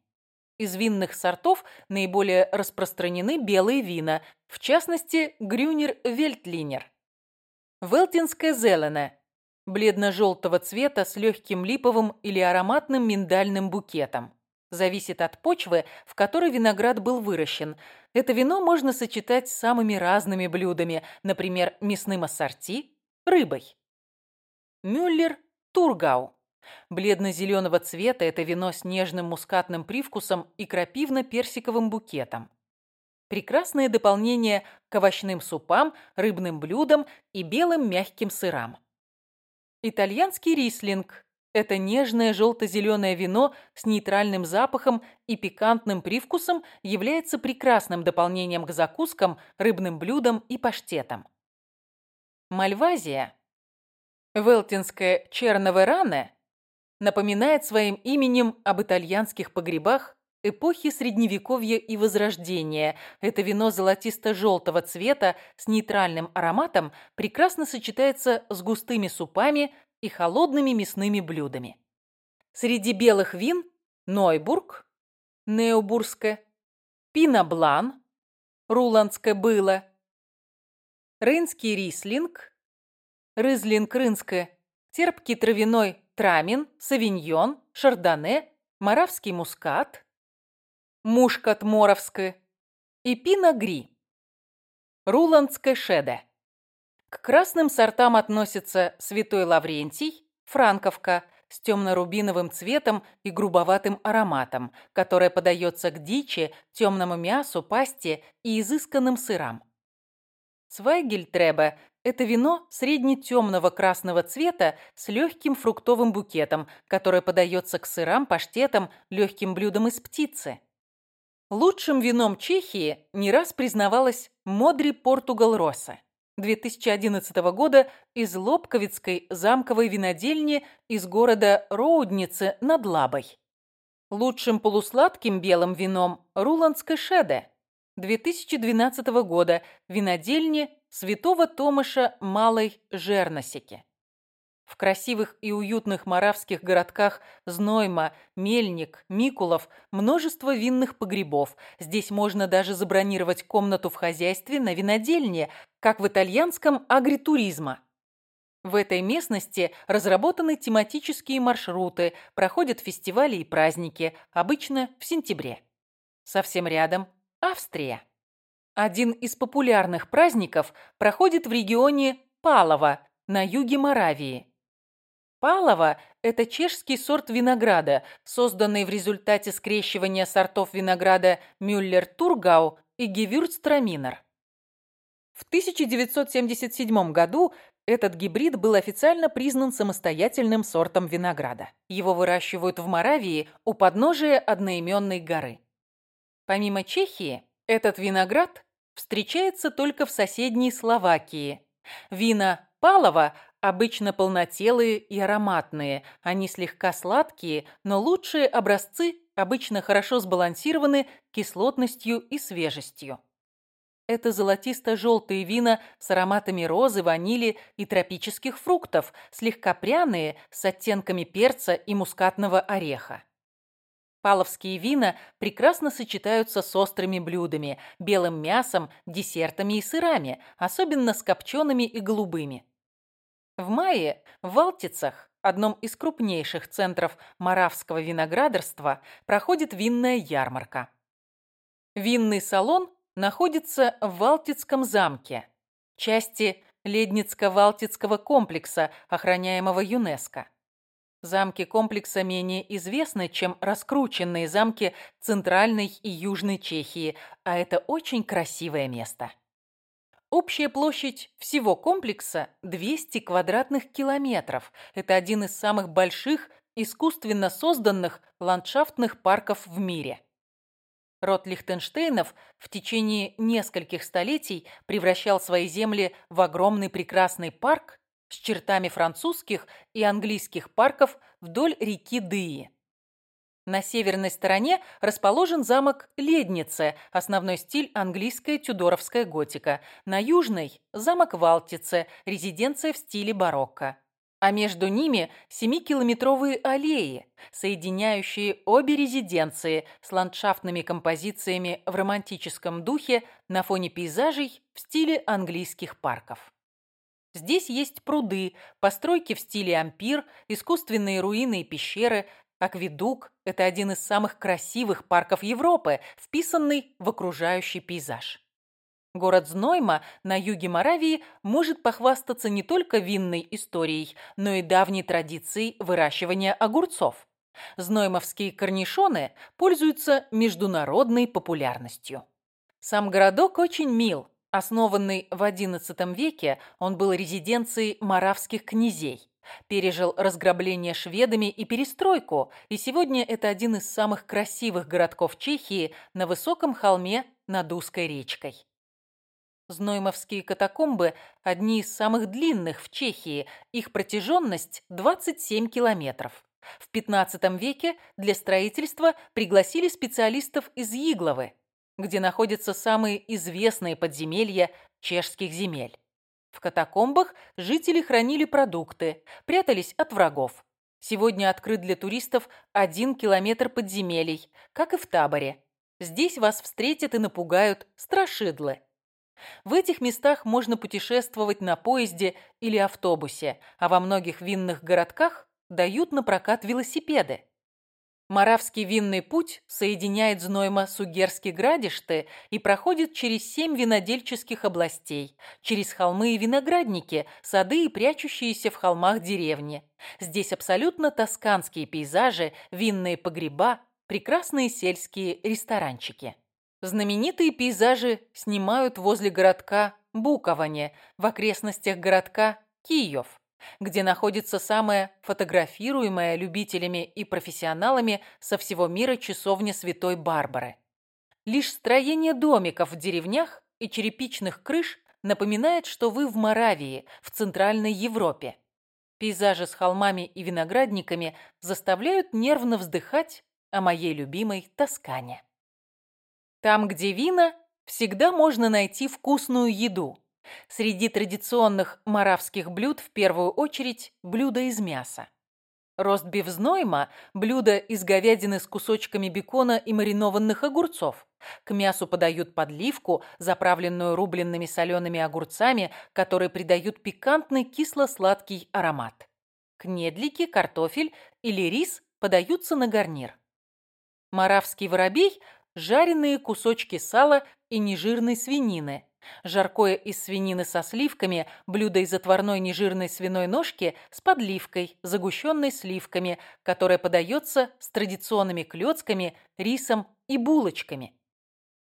Из винных сортов наиболее распространены белые вина, в частности, Грюнер Вельтлинер. Велтинское зеленое бледно-желтого цвета с легким липовым или ароматным миндальным букетом. Зависит от почвы, в которой виноград был выращен. Это вино можно сочетать с самыми разными блюдами, например, мясным ассорти, рыбой. Мюллер Тургау. Бледно-зеленого цвета это вино с нежным мускатным привкусом и крапивно-персиковым букетом. Прекрасное дополнение к овощным супам, рыбным блюдам и белым мягким сырам. Итальянский рислинг – это нежное желто-зеленое вино с нейтральным запахом и пикантным привкусом является прекрасным дополнением к закускам, рыбным блюдам и паштетам. Мальвазия, велтинская черноверане, напоминает своим именем об итальянских погребах эпохи Средневековья и Возрождения. Это вино золотисто-желтого цвета с нейтральным ароматом прекрасно сочетается с густыми супами и холодными мясными блюдами. Среди белых вин – Нойбург, Необурское, Пиноблан, Руландское было, Рынский рислинг, Рызлинг рынское, терпкий травяной трамин, савиньон, шардоне, моравский мускат – Мушкат Моровское и Пиногри. Руландское шеде. К красным сортам относятся Святой Лаврентий, Франковка с темно-рубиновым цветом и грубоватым ароматом, которая подается к дичи, темному мясу, пасте и изысканным сырам. Свайгельтребе – это вино средне-темного красного цвета с легким фруктовым букетом, которое подается к сырам, паштетам, легким блюдам из птицы. Лучшим вином Чехии не раз признавалась Модри Португал Росса 2011 года из Лобковицкой замковой винодельни из города Роудницы над Лабой. Лучшим полусладким белым вином Руландской Шеде 2012 года винодельни Святого Томаша Малой Жерносики. В красивых и уютных моравских городках Знойма, Мельник, Микулов множество винных погребов. Здесь можно даже забронировать комнату в хозяйстве на винодельне, как в итальянском агритуризма. В этой местности разработаны тематические маршруты, проходят фестивали и праздники, обычно в сентябре. Совсем рядом – Австрия. Один из популярных праздников проходит в регионе Палово на юге Моравии. Палова – это чешский сорт винограда, созданный в результате скрещивания сортов винограда Мюллер-Тургау и Гевюрцтраминер. В 1977 году этот гибрид был официально признан самостоятельным сортом винограда. Его выращивают в Моравии у подножия одноименной горы. Помимо Чехии, этот виноград встречается только в соседней Словакии. Вина Палова обычно полнотелые и ароматные. Они слегка сладкие, но лучшие образцы обычно хорошо сбалансированы кислотностью и свежестью. Это золотисто-желтые вина с ароматами розы, ванили и тропических фруктов, слегка пряные, с оттенками перца и мускатного ореха. Паловские вина прекрасно сочетаются с острыми блюдами, белым мясом, десертами и сырами, особенно с копчеными и голубыми. В мае в Валтицах, одном из крупнейших центров маравского виноградарства, проходит винная ярмарка. Винный салон находится в Валтицком замке, части Ледницко-Валтицкого комплекса, охраняемого ЮНЕСКО. Замки комплекса менее известны, чем раскрученные замки Центральной и Южной Чехии, а это очень красивое место. Общая площадь всего комплекса 200 квадратных километров. Это один из самых больших искусственно созданных ландшафтных парков в мире. Род Лихтенштейнов в течение нескольких столетий превращал свои земли в огромный прекрасный парк с чертами французских и английских парков вдоль реки Дыи. На северной стороне расположен замок Леднице, основной стиль английская тюдоровская готика. На южной – замок Валтице, резиденция в стиле барокко а между ними семикилометровые аллеи, соединяющие обе резиденции с ландшафтными композициями в романтическом духе на фоне пейзажей в стиле английских парков. Здесь есть пруды, постройки в стиле ампир, искусственные руины и пещеры, акведук – это один из самых красивых парков Европы, вписанный в окружающий пейзаж. Город Знойма на юге Моравии может похвастаться не только винной историей, но и давней традицией выращивания огурцов. Зноймовские корнишоны пользуются международной популярностью. Сам городок очень мил. Основанный в XI веке, он был резиденцией моравских князей. Пережил разграбление шведами и перестройку, и сегодня это один из самых красивых городков Чехии на высоком холме над узкой речкой. Зноймовские катакомбы – одни из самых длинных в Чехии, их протяженность – 27 километров. В XV веке для строительства пригласили специалистов из Игловы, где находятся самые известные подземелья чешских земель. В катакомбах жители хранили продукты, прятались от врагов. Сегодня открыт для туристов один километр подземелий, как и в таборе. Здесь вас встретят и напугают страшидлы. В этих местах можно путешествовать на поезде или автобусе, а во многих винных городках дают на прокат велосипеды. Моравский винный путь соединяет Знойма с Угерски-Градиште и проходит через семь винодельческих областей, через холмы и виноградники, сады и прячущиеся в холмах деревни. Здесь абсолютно тосканские пейзажи, винные погреба, прекрасные сельские ресторанчики. Знаменитые пейзажи снимают возле городка Буковане, в окрестностях городка Киев, где находится самая фотографируемая любителями и профессионалами со всего мира часовня Святой Барбары. Лишь строение домиков в деревнях и черепичных крыш напоминает, что вы в Моравии, в Центральной Европе. Пейзажи с холмами и виноградниками заставляют нервно вздыхать о моей любимой Тоскане. Там, где вина, всегда можно найти вкусную еду. Среди традиционных маравских блюд в первую очередь блюда из мяса. Ростбиф знойма – блюдо из говядины с кусочками бекона и маринованных огурцов. К мясу подают подливку, заправленную рубленными солеными огурцами, которые придают пикантный кисло-сладкий аромат. Кнедлики, картофель или рис подаются на гарнир. Маравский воробей жареные кусочки сала и нежирной свинины. Жаркое из свинины со сливками, блюдо из отварной нежирной свиной ножки с подливкой, загущенной сливками, которое подается с традиционными клетками, рисом и булочками.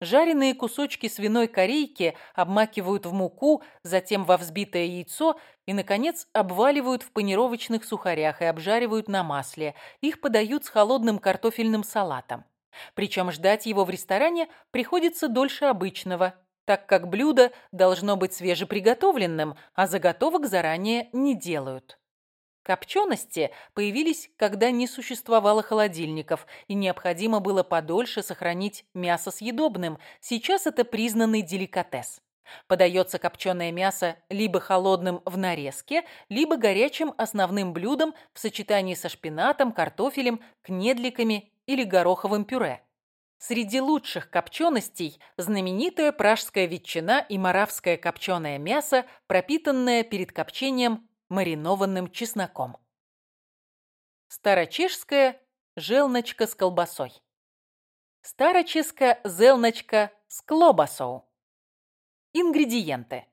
Жареные кусочки свиной корейки обмакивают в муку, затем во взбитое яйцо и, наконец, обваливают в панировочных сухарях и обжаривают на масле. Их подают с холодным картофельным салатом. Причем ждать его в ресторане приходится дольше обычного, так как блюдо должно быть свежеприготовленным, а заготовок заранее не делают. Копчености появились, когда не существовало холодильников, и необходимо было подольше сохранить мясо съедобным. Сейчас это признанный деликатес. Подается копченое мясо либо холодным в нарезке, либо горячим основным блюдом в сочетании со шпинатом, картофелем, кнедликами или гороховым пюре. Среди лучших копченостей знаменитая пражская ветчина и моравское копченое мясо, пропитанное перед копчением маринованным чесноком. Старочешская желночка с колбасой. Староческа зелночка с клобасou. Ингредиенты.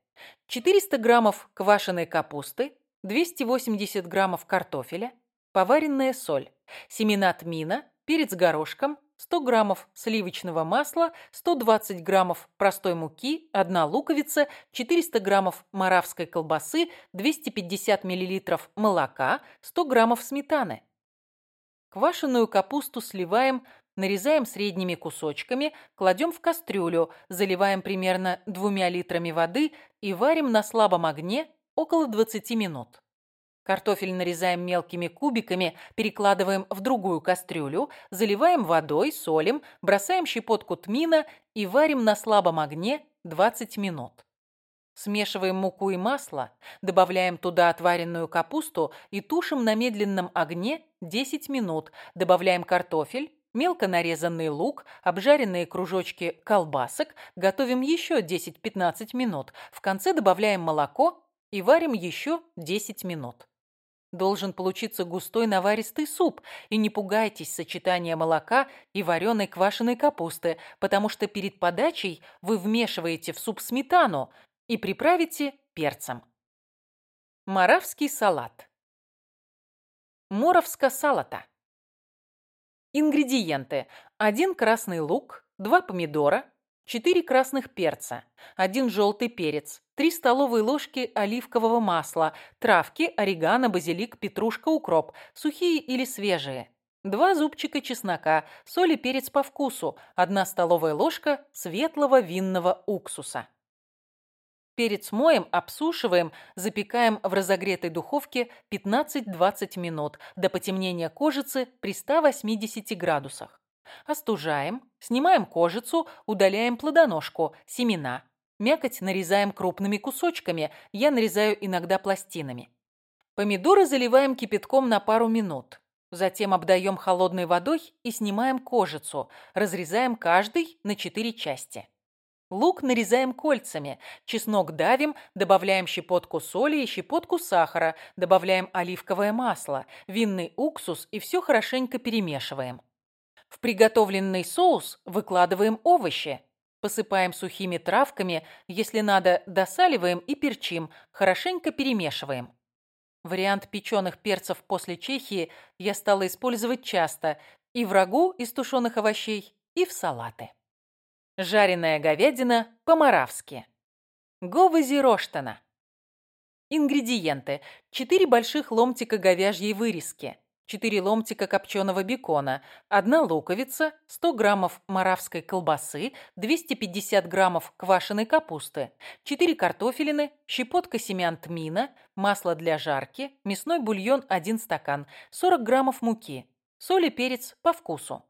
400 граммов квашеной капусты, 280 граммов картофеля, поваренная соль, семена тмина, перец горошком, 100 граммов сливочного масла, 120 граммов простой муки, 1 луковица, 400 граммов маравской колбасы, 250 миллилитров молока, 100 граммов сметаны. Квашеную капусту сливаем, нарезаем средними кусочками, кладем в кастрюлю, заливаем примерно двумя литрами воды и варим на слабом огне около 20 минут. Картофель нарезаем мелкими кубиками, перекладываем в другую кастрюлю, заливаем водой, солим, бросаем щепотку тмина и варим на слабом огне 20 минут. Смешиваем муку и масло, добавляем туда отваренную капусту и тушим на медленном огне 10 минут. Добавляем картофель, мелко нарезанный лук, обжаренные кружочки колбасок, готовим еще 10-15 минут. В конце добавляем молоко и варим еще 10 минут. Должен получиться густой наваристый суп, и не пугайтесь сочетания молока и вареной квашеной капусты, потому что перед подачей вы вмешиваете в суп сметану и приправите перцем. Моравский салат. Моровска салата. Ингредиенты. 1 красный лук, 2 помидора, 4 красных перца, 1 желтый перец, 3 столовые ложки оливкового масла, травки, орегано, базилик, петрушка, укроп, сухие или свежие. 2 зубчика чеснока, соль и перец по вкусу, 1 столовая ложка светлого винного уксуса. Перец моем, обсушиваем, запекаем в разогретой духовке 15-20 минут до потемнения кожицы при 180 градусах. Остужаем, снимаем кожицу, удаляем плодоножку, семена. Мякоть нарезаем крупными кусочками, я нарезаю иногда пластинами. Помидоры заливаем кипятком на пару минут. Затем обдаем холодной водой и снимаем кожицу, разрезаем каждый на 4 части. Лук нарезаем кольцами, чеснок давим, добавляем щепотку соли и щепотку сахара, добавляем оливковое масло, винный уксус и все хорошенько перемешиваем. В приготовленный соус выкладываем овощи. Посыпаем сухими травками, если надо, досаливаем и перчим, хорошенько перемешиваем. Вариант печеных перцев после Чехии я стала использовать часто и в рагу из тушеных овощей, и в салаты. Жареная говядина по-моравски. Говази роштана. Ингредиенты. 4 больших ломтика говяжьей вырезки, 4 ломтика копченого бекона, 1 луковица, 100 граммов маравской колбасы, 250 граммов квашеной капусты, 4 картофелины, щепотка семян тмина, масло для жарки, мясной бульон 1 стакан, 40 граммов муки, соль и перец по вкусу.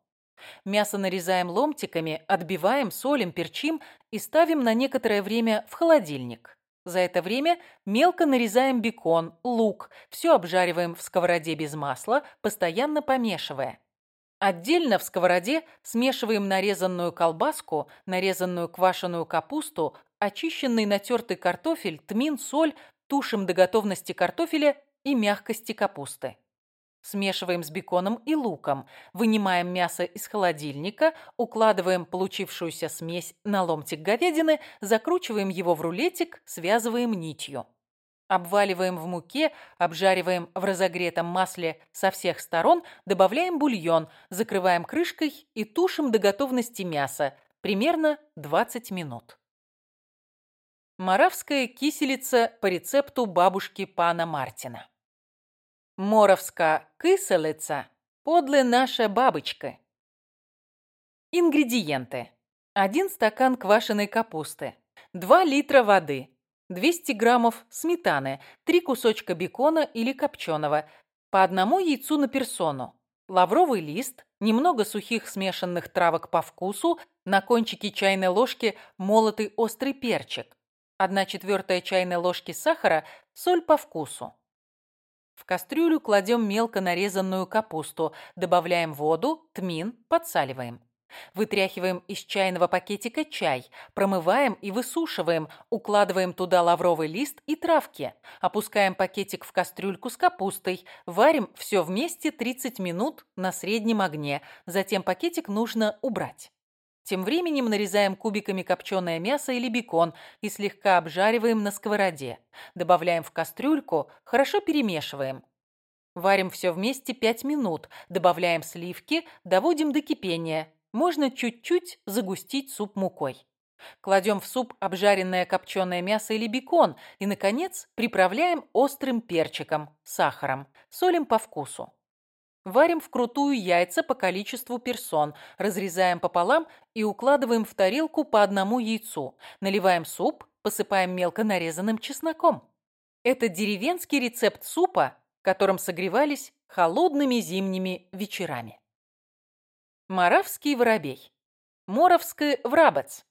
Мясо нарезаем ломтиками, отбиваем, солим, перчим и ставим на некоторое время в холодильник. За это время мелко нарезаем бекон, лук, все обжариваем в сковороде без масла, постоянно помешивая. Отдельно в сковороде смешиваем нарезанную колбаску, нарезанную квашеную капусту, очищенный натертый картофель, тмин, соль, тушим до готовности картофеля и мягкости капусты. Смешиваем с беконом и луком, вынимаем мясо из холодильника, укладываем получившуюся смесь на ломтик говядины, закручиваем его в рулетик, связываем нитью. Обваливаем в муке, обжариваем в разогретом масле со всех сторон, добавляем бульон, закрываем крышкой и тушим до готовности мяса, примерно 20 минут. Моравская киселица по рецепту бабушки пана Мартина. Моровска киселица подле наша бабочка. Ингредиенты. 1 стакан квашеной капусты, 2 литра воды, 200 граммов сметаны, 3 кусочка бекона или копченого, по одному яйцу на персону, лавровый лист, немного сухих смешанных травок по вкусу, на кончике чайной ложки молотый острый перчик, 1 четвертая чайной ложки сахара, соль по вкусу. В кастрюлю кладем мелко нарезанную капусту, добавляем воду, тмин, подсаливаем. Вытряхиваем из чайного пакетика чай, промываем и высушиваем, укладываем туда лавровый лист и травки, опускаем пакетик в кастрюльку с капустой, варим все вместе 30 минут на среднем огне, затем пакетик нужно убрать. Тем временем нарезаем кубиками копченое мясо или бекон и слегка обжариваем на сковороде. Добавляем в кастрюльку, хорошо перемешиваем. Варим все вместе 5 минут, добавляем сливки, доводим до кипения. Можно чуть-чуть загустить суп мукой. Кладем в суп обжаренное копченое мясо или бекон и, наконец, приправляем острым перчиком, сахаром, солим по вкусу. Варим вкрутую яйца по количеству персон, разрезаем пополам и укладываем в тарелку по одному яйцу. Наливаем суп, посыпаем мелко нарезанным чесноком. Это деревенский рецепт супа, которым согревались холодными зимними вечерами. Моравский воробей. Моровский врабец.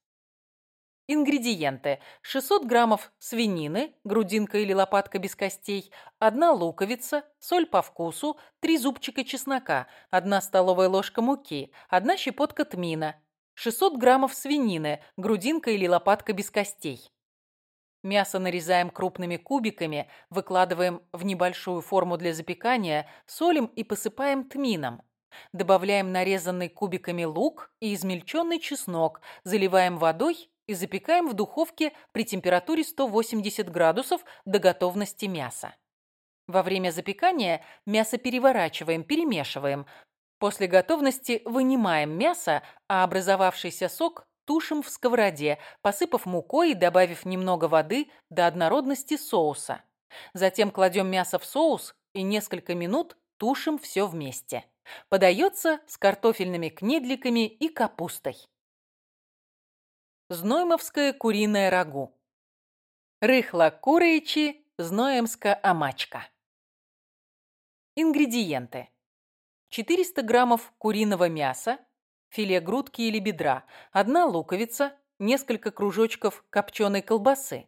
Ингредиенты. 600 граммов свинины, грудинка или лопатка без костей, 1 луковица, соль по вкусу, 3 зубчика чеснока, 1 столовая ложка муки, 1 щепотка тмина, 600 граммов свинины, грудинка или лопатка без костей. Мясо нарезаем крупными кубиками, выкладываем в небольшую форму для запекания, солим и посыпаем тмином. Добавляем нарезанный кубиками лук и измельченный чеснок, заливаем водой и запекаем в духовке при температуре 180 градусов до готовности мяса. Во время запекания мясо переворачиваем, перемешиваем. После готовности вынимаем мясо, а образовавшийся сок тушим в сковороде, посыпав мукой и добавив немного воды до однородности соуса. Затем кладем мясо в соус и несколько минут тушим все вместе. Подается с картофельными кнедликами и капустой. Зноймовское куриное рагу. Рыхла куричи, знойемска амачка. Ингредиенты. 400 граммов куриного мяса, филе грудки или бедра, одна луковица, несколько кружочков копченой колбасы,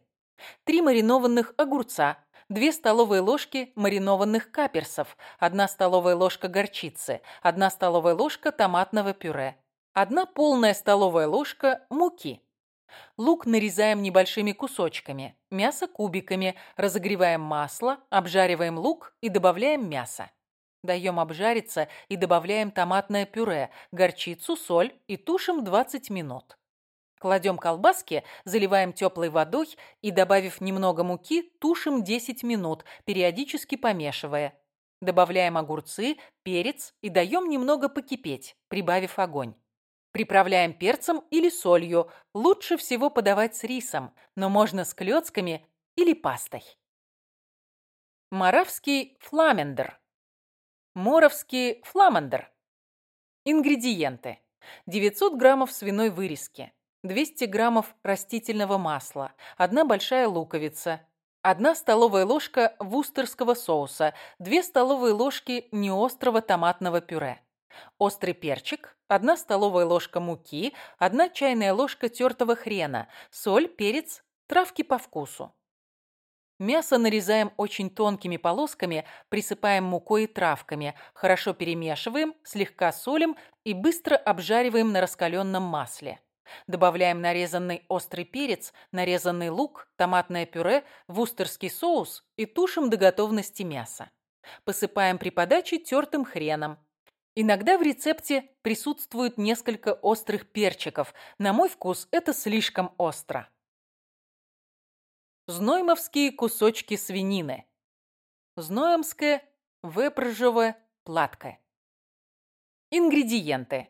3 маринованных огурца, 2 столовые ложки маринованных каперсов, 1 столовая ложка горчицы, 1 столовая ложка томатного пюре, 1 полная столовая ложка муки. Лук нарезаем небольшими кусочками, мясо кубиками, разогреваем масло, обжариваем лук и добавляем мясо. Даем обжариться и добавляем томатное пюре, горчицу, соль и тушим 20 минут. Кладем колбаски, заливаем теплой водой и, добавив немного муки, тушим 10 минут, периодически помешивая. Добавляем огурцы, перец и даем немного покипеть, прибавив огонь. Приправляем перцем или солью. Лучше всего подавать с рисом, но можно с клёцками или пастой. Моравский фламендер. Моровский фламендер. Ингредиенты. 900 граммов свиной вырезки, 200 граммов растительного масла, 1 большая луковица, 1 столовая ложка вустерского соуса, 2 столовые ложки неострого томатного пюре. Острый перчик, 1 столовая ложка муки, 1 чайная ложка тертого хрена, соль, перец, травки по вкусу. Мясо нарезаем очень тонкими полосками, присыпаем мукой и травками, хорошо перемешиваем, слегка солим и быстро обжариваем на раскаленном масле. Добавляем нарезанный острый перец, нарезанный лук, томатное пюре, вустерский соус и тушим до готовности мяса. Посыпаем при подаче тертым хреном. Иногда в рецепте присутствует несколько острых перчиков. На мой вкус это слишком остро. Зноймовские кусочки свинины. Зноймская выпрыжевая платка. Ингредиенты.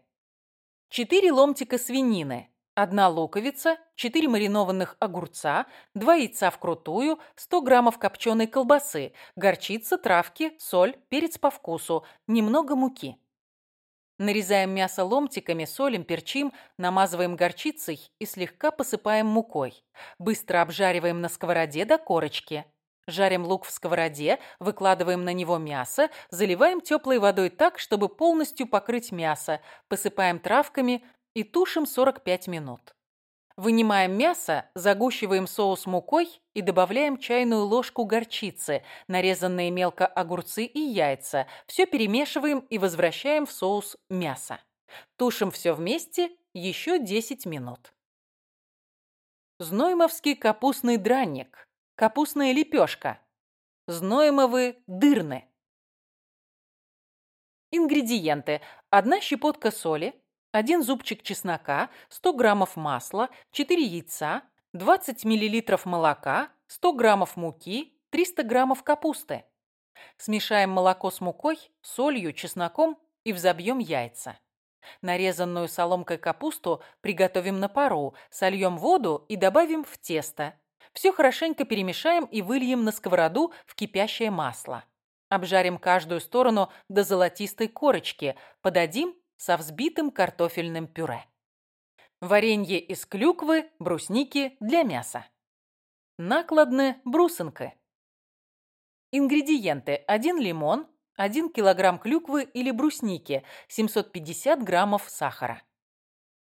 4 ломтика свинины, 1 луковица, 4 маринованных огурца, 2 яйца вкрутую, 100 граммов копченой колбасы, горчица, травки, соль, перец по вкусу, немного муки. Нарезаем мясо ломтиками, солим, перчим, намазываем горчицей и слегка посыпаем мукой. Быстро обжариваем на сковороде до корочки. Жарим лук в сковороде, выкладываем на него мясо, заливаем теплой водой так, чтобы полностью покрыть мясо, посыпаем травками и тушим 45 минут. Вынимаем мясо, загущиваем соус мукой и добавляем чайную ложку горчицы, нарезанные мелко огурцы и яйца. Все перемешиваем и возвращаем в соус мясо. Тушим все вместе еще 10 минут. Зноймовский капустный дранник. Капустная лепешка. Зноймовы дырны. Ингредиенты. Одна щепотка соли, 1 зубчик чеснока, 100 граммов масла, 4 яйца, 20 миллилитров молока, 100 граммов муки, 300 граммов капусты. Смешаем молоко с мукой, солью, чесноком и взобьем яйца. Нарезанную соломкой капусту приготовим на пару, сольем воду и добавим в тесто. Все хорошенько перемешаем и выльем на сковороду в кипящее масло. Обжарим каждую сторону до золотистой корочки, подадим со взбитым картофельным пюре. Варенье из клюквы, брусники для мяса. Накладны брусинки. Ингредиенты. 1 лимон, 1 килограмм клюквы или брусники, 750 граммов сахара.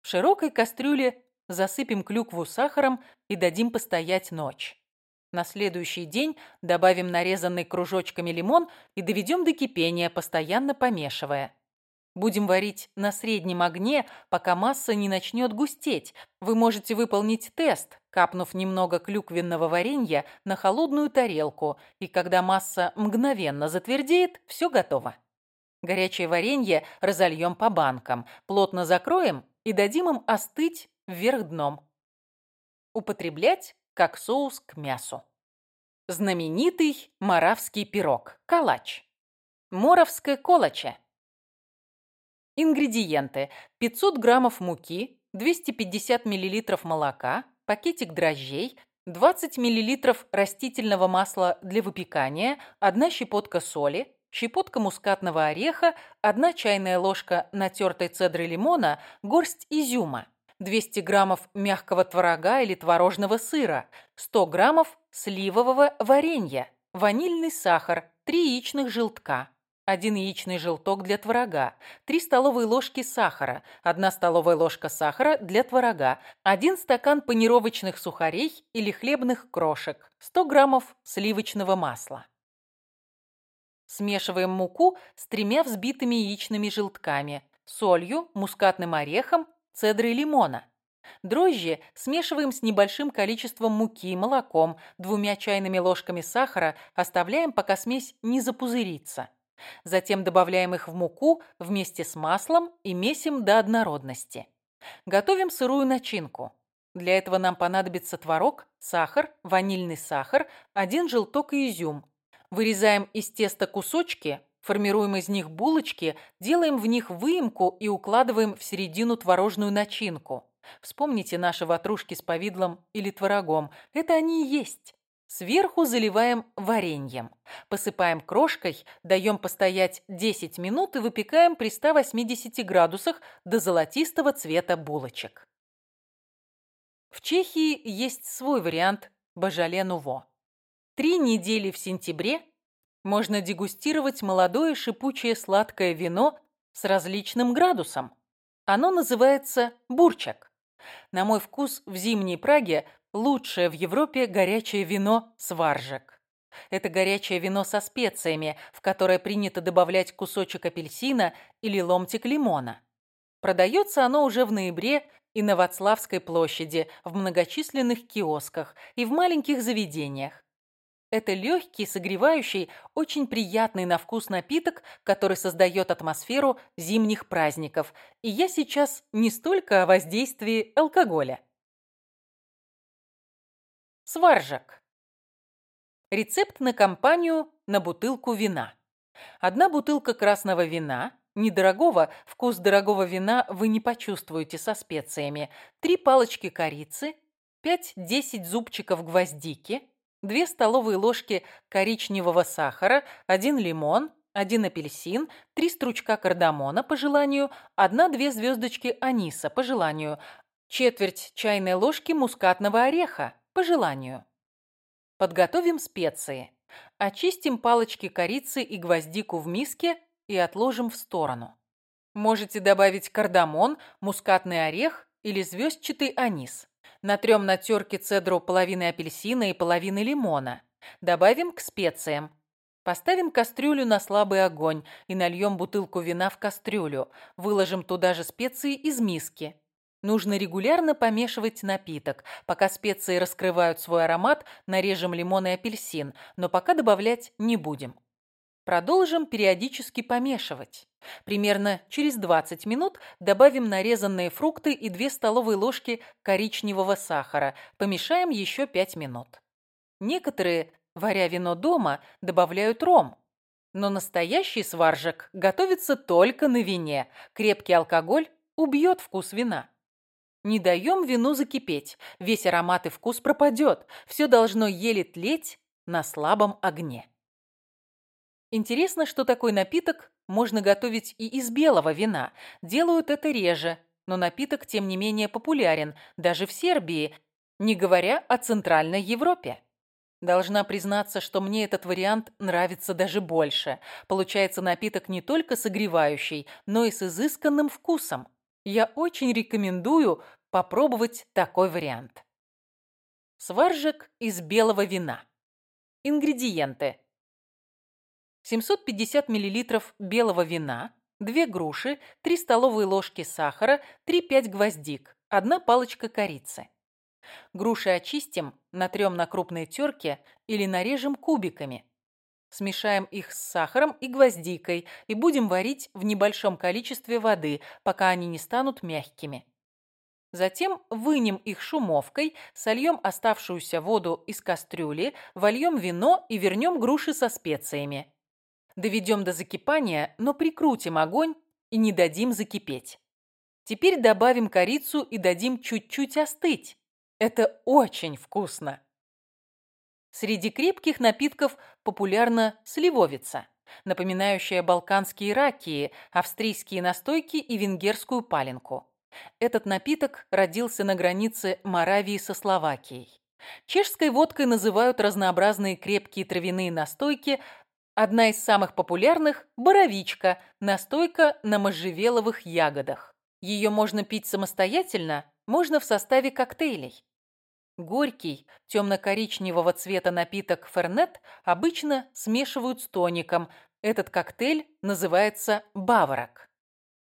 В широкой кастрюле засыпем клюкву сахаром и дадим постоять ночь. На следующий день добавим нарезанный кружочками лимон и доведем до кипения, постоянно помешивая. Будем варить на среднем огне, пока масса не начнет густеть. Вы можете выполнить тест, капнув немного клюквенного варенья на холодную тарелку, и когда масса мгновенно затвердеет, все готово. Горячее варенье разольем по банкам, плотно закроем и дадим им остыть вверх дном. Употреблять как соус к мясу. Знаменитый моравский пирог – калач. Моровское колоче – Ингредиенты. 500 граммов муки, 250 миллилитров молока, пакетик дрожжей, 20 миллилитров растительного масла для выпекания, 1 щепотка соли, щепотка мускатного ореха, 1 чайная ложка натертой цедры лимона, горсть изюма, 200 граммов мягкого творога или творожного сыра, 100 граммов сливового варенья, ванильный сахар, 3 яичных желтка, 1 яичный желток для творога, 3 столовые ложки сахара, 1 столовая ложка сахара для творога, 1 стакан панировочных сухарей или хлебных крошек, 100 граммов сливочного масла. Смешиваем муку с тремя взбитыми яичными желтками, солью, мускатным орехом, цедрой лимона. Дрожжи смешиваем с небольшим количеством муки, молоком, двумя чайными ложками сахара, оставляем, пока смесь не запузырится. Затем добавляем их в муку вместе с маслом и месим до однородности. Готовим сырую начинку. Для этого нам понадобится творог, сахар, ванильный сахар, один желток и изюм. Вырезаем из теста кусочки, формируем из них булочки, делаем в них выемку и укладываем в середину творожную начинку. Вспомните наши ватрушки с повидлом или творогом. Это они и есть. Сверху заливаем вареньем. Посыпаем крошкой, даем постоять 10 минут и выпекаем при 180 градусах до золотистого цвета булочек. В Чехии есть свой вариант бажале нуво. Три недели в сентябре можно дегустировать молодое шипучее сладкое вино с различным градусом. Оно называется бурчак. На мой вкус в зимней Праге лучшее в Европе горячее вино сваржек. Это горячее вино со специями, в которое принято добавлять кусочек апельсина или ломтик лимона. Продается оно уже в ноябре и на Вацлавской площади, в многочисленных киосках и в маленьких заведениях. Это легкий, согревающий, очень приятный на вкус напиток, который создает атмосферу зимних праздников. И я сейчас не столько о воздействии алкоголя. Сваржак. Рецепт на компанию на бутылку вина. Одна бутылка красного вина, недорогого, вкус дорогого вина вы не почувствуете со специями, три палочки корицы, 5-10 зубчиков гвоздики, 2 столовые ложки коричневого сахара, 1 лимон, 1 апельсин, 3 стручка кардамона по желанию, 1-2 звездочки аниса по желанию, четверть чайной ложки мускатного ореха по желанию. Подготовим специи. Очистим палочки корицы и гвоздику в миске и отложим в сторону. Можете добавить кардамон, мускатный орех или звездчатый анис. Натрем на терке цедру половины апельсина и половины лимона. Добавим к специям. Поставим кастрюлю на слабый огонь и нальем бутылку вина в кастрюлю. Выложим туда же специи из миски. Нужно регулярно помешивать напиток. Пока специи раскрывают свой аромат, нарежем лимон и апельсин, но пока добавлять не будем. Продолжим периодически помешивать. Примерно через 20 минут добавим нарезанные фрукты и 2 столовые ложки коричневого сахара. Помешаем еще 5 минут. Некоторые, варя вино дома, добавляют ром. Но настоящий сваржик готовится только на вине. Крепкий алкоголь убьет вкус вина. Не даем вину закипеть, весь аромат и вкус пропадет. Все должно еле тлеть на слабом огне. Интересно, что такой напиток можно готовить и из белого вина. Делают это реже, но напиток, тем не менее, популярен, даже в Сербии, не говоря о Центральной Европе. Должна признаться, что мне этот вариант нравится даже больше. Получается напиток не только согревающий, но и с изысканным вкусом. Я очень рекомендую попробовать такой вариант. Сваржик из белого вина. Ингредиенты. 750 мл белого вина, 2 груши, 3 столовые ложки сахара, 3-5 гвоздик, 1 палочка корицы. Груши очистим, натрем на крупной терке или нарежем кубиками. Смешаем их с сахаром и гвоздикой и будем варить в небольшом количестве воды, пока они не станут мягкими. Затем вынем их шумовкой, сольем оставшуюся воду из кастрюли, вольем вино и вернем груши со специями. Доведем до закипания, но прикрутим огонь и не дадим закипеть. Теперь добавим корицу и дадим чуть-чуть остыть. Это очень вкусно. Среди крепких напитков популярна сливовица, напоминающая балканские ракии, австрийские настойки и венгерскую паленку. Этот напиток родился на границе Моравии со Словакией. Чешской водкой называют разнообразные крепкие травяные настойки, Одна из самых популярных – боровичка, настойка на можжевеловых ягодах. Ее можно пить самостоятельно, можно в составе коктейлей. Горький, темно-коричневого цвета напиток фернет обычно смешивают с тоником. Этот коктейль называется баварак.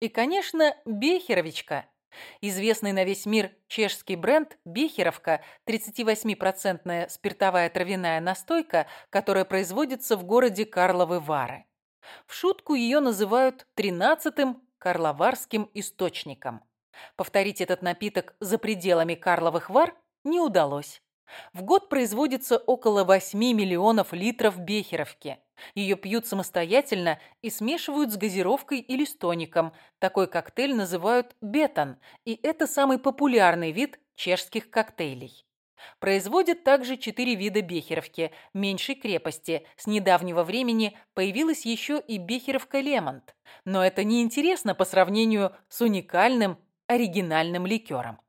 И, конечно, бехеровичка – Известный на весь мир чешский бренд «Бехеровка» – 38-процентная спиртовая травяная настойка, которая производится в городе Карловы Вары. В шутку ее называют «тринадцатым карловарским источником». Повторить этот напиток за пределами Карловых Вар не удалось. В год производится около 8 миллионов литров бехеровки. Ее пьют самостоятельно и смешивают с газировкой или с тоником. Такой коктейль называют бетон, и это самый популярный вид чешских коктейлей. Производят также четыре вида бехеровки меньшей крепости. С недавнего времени появилась еще и бехеровка лемонт. Но это не интересно по сравнению с уникальным оригинальным ликером.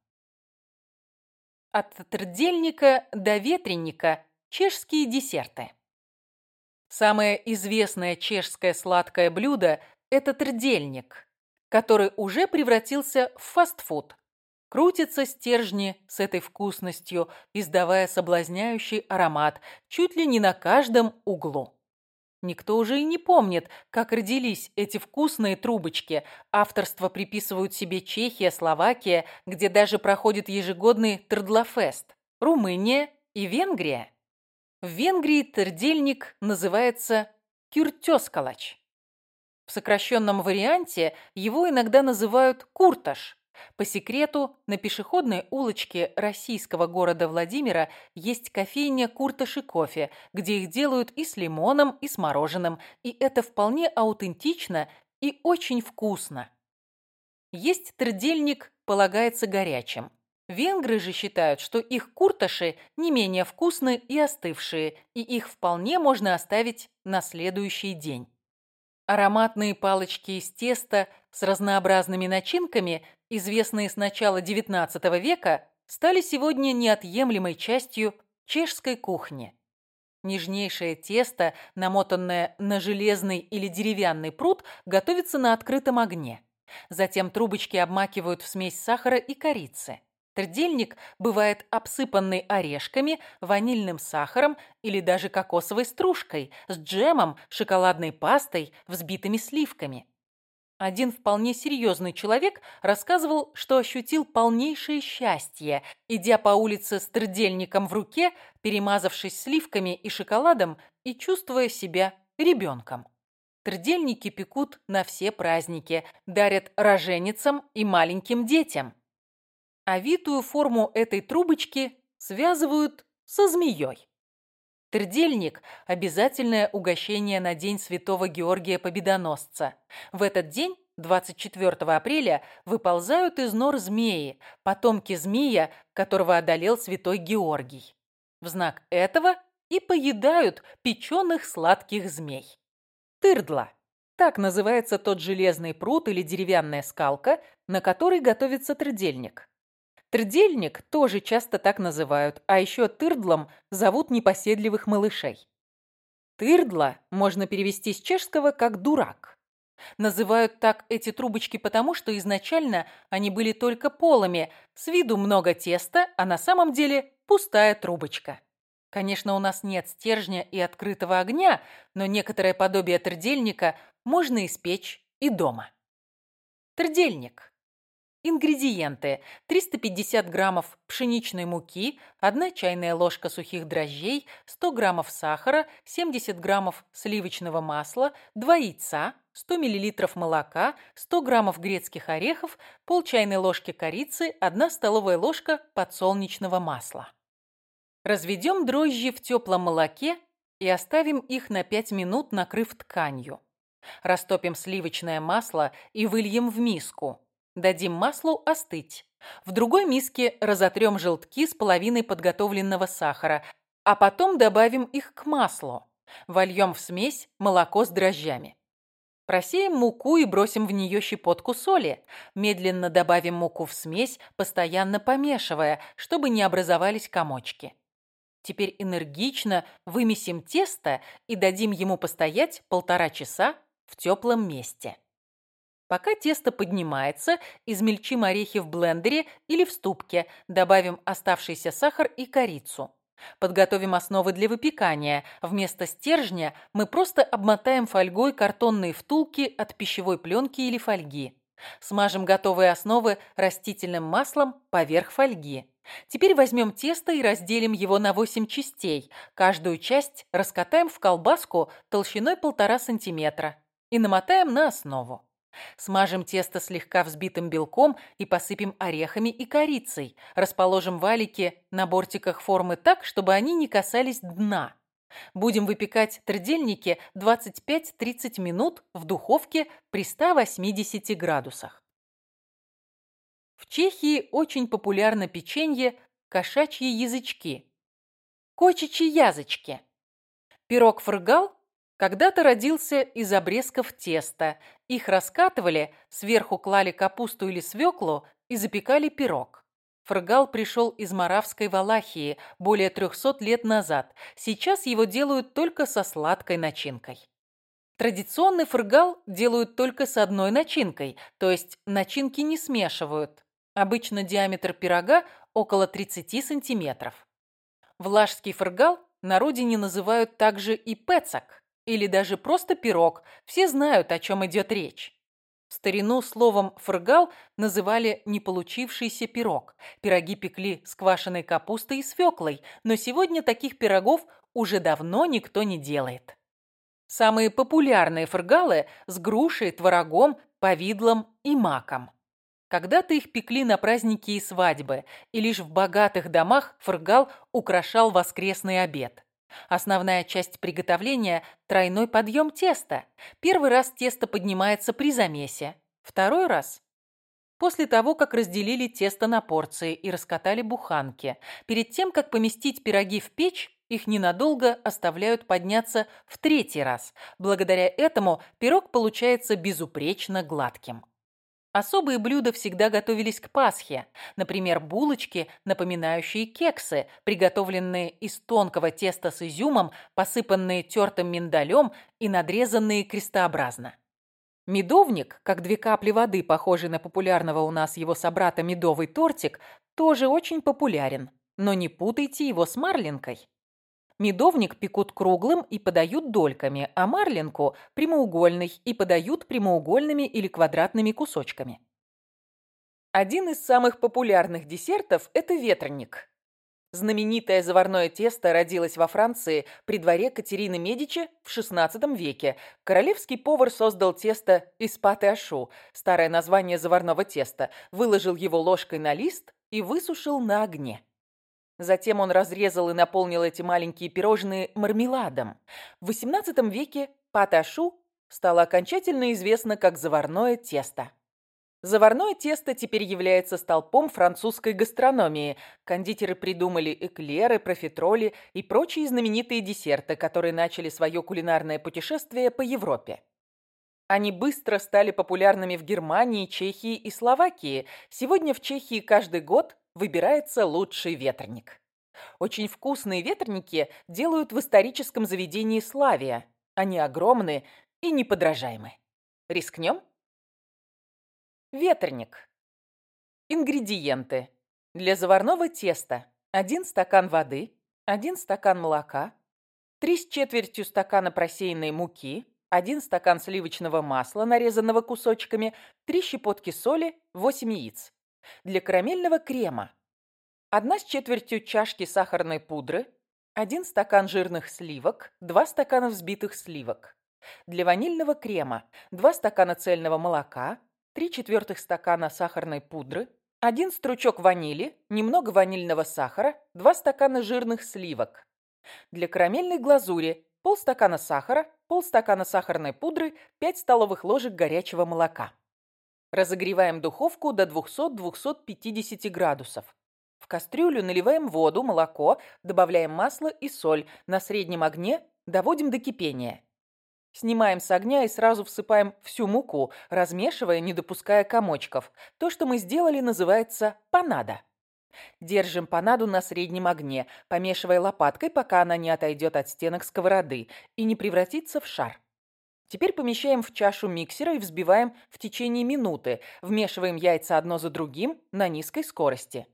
От трдельника до ветренника чешские десерты. Самое известное чешское сладкое блюдо – это трдельник, который уже превратился в фастфуд. Крутятся стержни с этой вкусностью, издавая соблазняющий аромат чуть ли не на каждом углу. Никто уже и не помнит, как родились эти вкусные трубочки. Авторство приписывают себе Чехия, Словакия, где даже проходит ежегодный Трдлофест, Румыния и Венгрия. В Венгрии тердельник называется кюртёскалач. В сокращенном варианте его иногда называют курташ. По секрету, на пешеходной улочке российского города Владимира есть кофейня «Курташ кофе», где их делают и с лимоном, и с мороженым, и это вполне аутентично и очень вкусно. Есть трдельник полагается горячим. Венгры же считают, что их курташи не менее вкусны и остывшие, и их вполне можно оставить на следующий день. Ароматные палочки из теста с разнообразными начинками, известные с начала XIX века, стали сегодня неотъемлемой частью чешской кухни. Нежнейшее тесто, намотанное на железный или деревянный пруд, готовится на открытом огне. Затем трубочки обмакивают в смесь сахара и корицы. Трдельник бывает обсыпанный орешками, ванильным сахаром или даже кокосовой стружкой, с джемом, шоколадной пастой, взбитыми сливками. Один вполне серьезный человек рассказывал, что ощутил полнейшее счастье, идя по улице с трдельником в руке, перемазавшись сливками и шоколадом и чувствуя себя ребенком. Трдельники пекут на все праздники, дарят роженицам и маленьким детям. А витую форму этой трубочки связывают со змеей. Трдельник – обязательное угощение на День Святого Георгия Победоносца. В этот день 24 апреля выползают из нор змеи, потомки змея, которого одолел святой Георгий. В знак этого и поедают печеных сладких змей. Тырдла. Так называется тот железный пруд или деревянная скалка, на которой готовится трдельник. Трдельник тоже часто так называют, а еще тырдлом зовут непоседливых малышей. Тырдла можно перевести с чешского как «дурак». Называют так эти трубочки потому, что изначально они были только полыми, с виду много теста, а на самом деле пустая трубочка. Конечно, у нас нет стержня и открытого огня, но некоторое подобие трдельника можно испечь и дома. Трдельник. Ингредиенты. 350 граммов пшеничной муки, 1 чайная ложка сухих дрожжей, 100 граммов сахара, 70 граммов сливочного масла, 2 яйца, 100 миллилитров молока, 100 граммов грецких орехов, пол чайной ложки корицы, 1 столовая ложка подсолнечного масла. Разведем дрожжи в теплом молоке и оставим их на 5 минут, накрыв тканью. Растопим сливочное масло и выльем в миску. Дадим маслу остыть. В другой миске разотрем желтки с половиной подготовленного сахара, а потом добавим их к маслу. Вольем в смесь молоко с дрожжами. Просеем муку и бросим в нее щепотку соли. Медленно добавим муку в смесь, постоянно помешивая, чтобы не образовались комочки. Теперь энергично вымесим тесто и дадим ему постоять полтора часа в теплом месте. Пока тесто поднимается, измельчим орехи в блендере или в ступке, добавим оставшийся сахар и корицу. Подготовим основы для выпекания. Вместо стержня мы просто обмотаем фольгой картонные втулки от пищевой пленки или фольги. Смажем готовые основы растительным маслом поверх фольги. Теперь возьмем тесто и разделим его на 8 частей. Каждую часть раскатаем в колбаску толщиной 1,5 см и намотаем на основу. Смажем тесто слегка взбитым белком и посыпем орехами и корицей. Расположим валики на бортиках формы так, чтобы они не касались дна. Будем выпекать трдельники 25-30 минут в духовке при 180 градусах. В Чехии очень популярно печенье кошачьи язычки. Кочичьи язычки. Пирог фргал когда-то родился из обрезков теста. Их раскатывали, сверху клали капусту или свеклу и запекали пирог. Фргал пришел из Моравской Валахии более 300 лет назад. Сейчас его делают только со сладкой начинкой. Традиционный фргал делают только с одной начинкой, то есть начинки не смешивают. Обычно диаметр пирога около 30 сантиметров. Влажский фргал на родине называют также и пецак, или даже просто пирог. Все знают, о чем идет речь. В старину словом «фргал» называли неполучившийся пирог. Пироги пекли с квашеной капустой и свеклой, но сегодня таких пирогов уже давно никто не делает. Самые популярные фргалы с грушей, творогом, повидлом и маком. Когда-то их пекли на праздники и свадьбы, и лишь в богатых домах фргал украшал воскресный обед. Основная часть приготовления – тройной подъем теста. Первый раз тесто поднимается при замесе. Второй раз – после того, как разделили тесто на порции и раскатали буханки. Перед тем, как поместить пироги в печь, их ненадолго оставляют подняться в третий раз. Благодаря этому пирог получается безупречно гладким. Особые блюда всегда готовились к Пасхе. Например, булочки, напоминающие кексы, приготовленные из тонкого теста с изюмом, посыпанные тертым миндалем и надрезанные крестообразно. Медовник, как две капли воды, похожий на популярного у нас его собрата медовый тортик, тоже очень популярен. Но не путайте его с марлинкой. Медовник пекут круглым и подают дольками, а марлинку – прямоугольный и подают прямоугольными или квадратными кусочками. Один из самых популярных десертов – это ветренник. Знаменитое заварное тесто родилось во Франции при дворе Катерины Медичи в XVI веке. Королевский повар создал тесто из паты ашу, старое название заварного теста, выложил его ложкой на лист и высушил на огне. Затем он разрезал и наполнил эти маленькие пирожные мармеладом. В XVIII веке пата ашу стало окончательно известно как заварное тесто. Заварное тесто теперь является столпом французской гастрономии. Кондитеры придумали эклеры, профитроли и прочие знаменитые десерты, которые начали свое кулинарное путешествие по Европе. Они быстро стали популярными в Германии, Чехии и Словакии. Сегодня в Чехии каждый год выбирается лучший ветрник. Очень вкусные ветрники делают в историческом заведении Славия. Они огромны и неподражаемы. Рискнем? Ветрник. Ингредиенты. Для заварного теста 1 стакан воды, 1 стакан молока, 3 с четвертью стакана просеянной муки, 1 стакан сливочного масла, нарезанного кусочками, 3 щепотки соли, 8 яиц. Для карамельного крема 1 с четвертью чашки сахарной пудры, 1 стакан жирных сливок, 2 стакана взбитых сливок. Для ванильного крема 2 стакана цельного молока, 3 четвертых стакана сахарной пудры, 1 стручок ванили, немного ванильного сахара, 2 стакана жирных сливок. Для карамельной глазури полстакана сахара, полстакана сахарной пудры, 5 столовых ложек горячего молока. Разогреваем духовку до 200-250 градусов. В кастрюлю наливаем воду, молоко, добавляем масло и соль. На среднем огне доводим до кипения. Снимаем с огня и сразу всыпаем всю муку, размешивая, не допуская комочков. То, что мы сделали, называется панада. Держим панаду на среднем огне, помешивая лопаткой, пока она не отойдет от стенок сковороды и не превратится в шар. Теперь помещаем в чашу миксера и взбиваем в течение минуты. Вмешиваем яйца одно за другим на низкой скорости.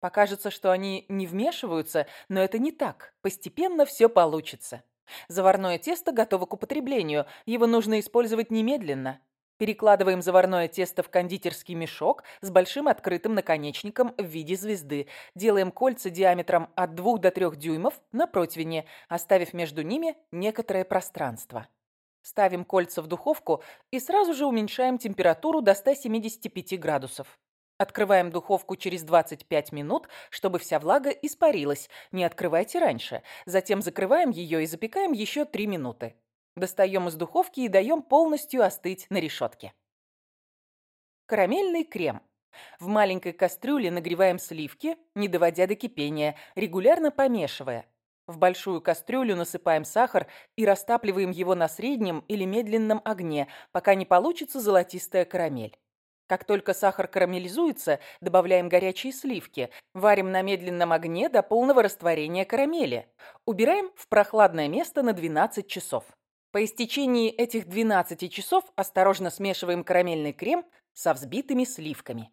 Покажется, что они не вмешиваются, но это не так. Постепенно все получится. Заварное тесто готово к употреблению. Его нужно использовать немедленно. Перекладываем заварное тесто в кондитерский мешок с большим открытым наконечником в виде звезды. Делаем кольца диаметром от 2 до 3 дюймов на противне, оставив между ними некоторое пространство. Ставим кольца в духовку и сразу же уменьшаем температуру до 175 градусов. Открываем духовку через 25 минут, чтобы вся влага испарилась. Не открывайте раньше. Затем закрываем ее и запекаем еще 3 минуты. Достаем из духовки и даем полностью остыть на решетке. Карамельный крем. В маленькой кастрюле нагреваем сливки, не доводя до кипения, регулярно помешивая. В большую кастрюлю насыпаем сахар и растапливаем его на среднем или медленном огне, пока не получится золотистая карамель. Как только сахар карамелизуется, добавляем горячие сливки. Варим на медленном огне до полного растворения карамели. Убираем в прохладное место на 12 часов. По истечении этих 12 часов осторожно смешиваем карамельный крем со взбитыми сливками.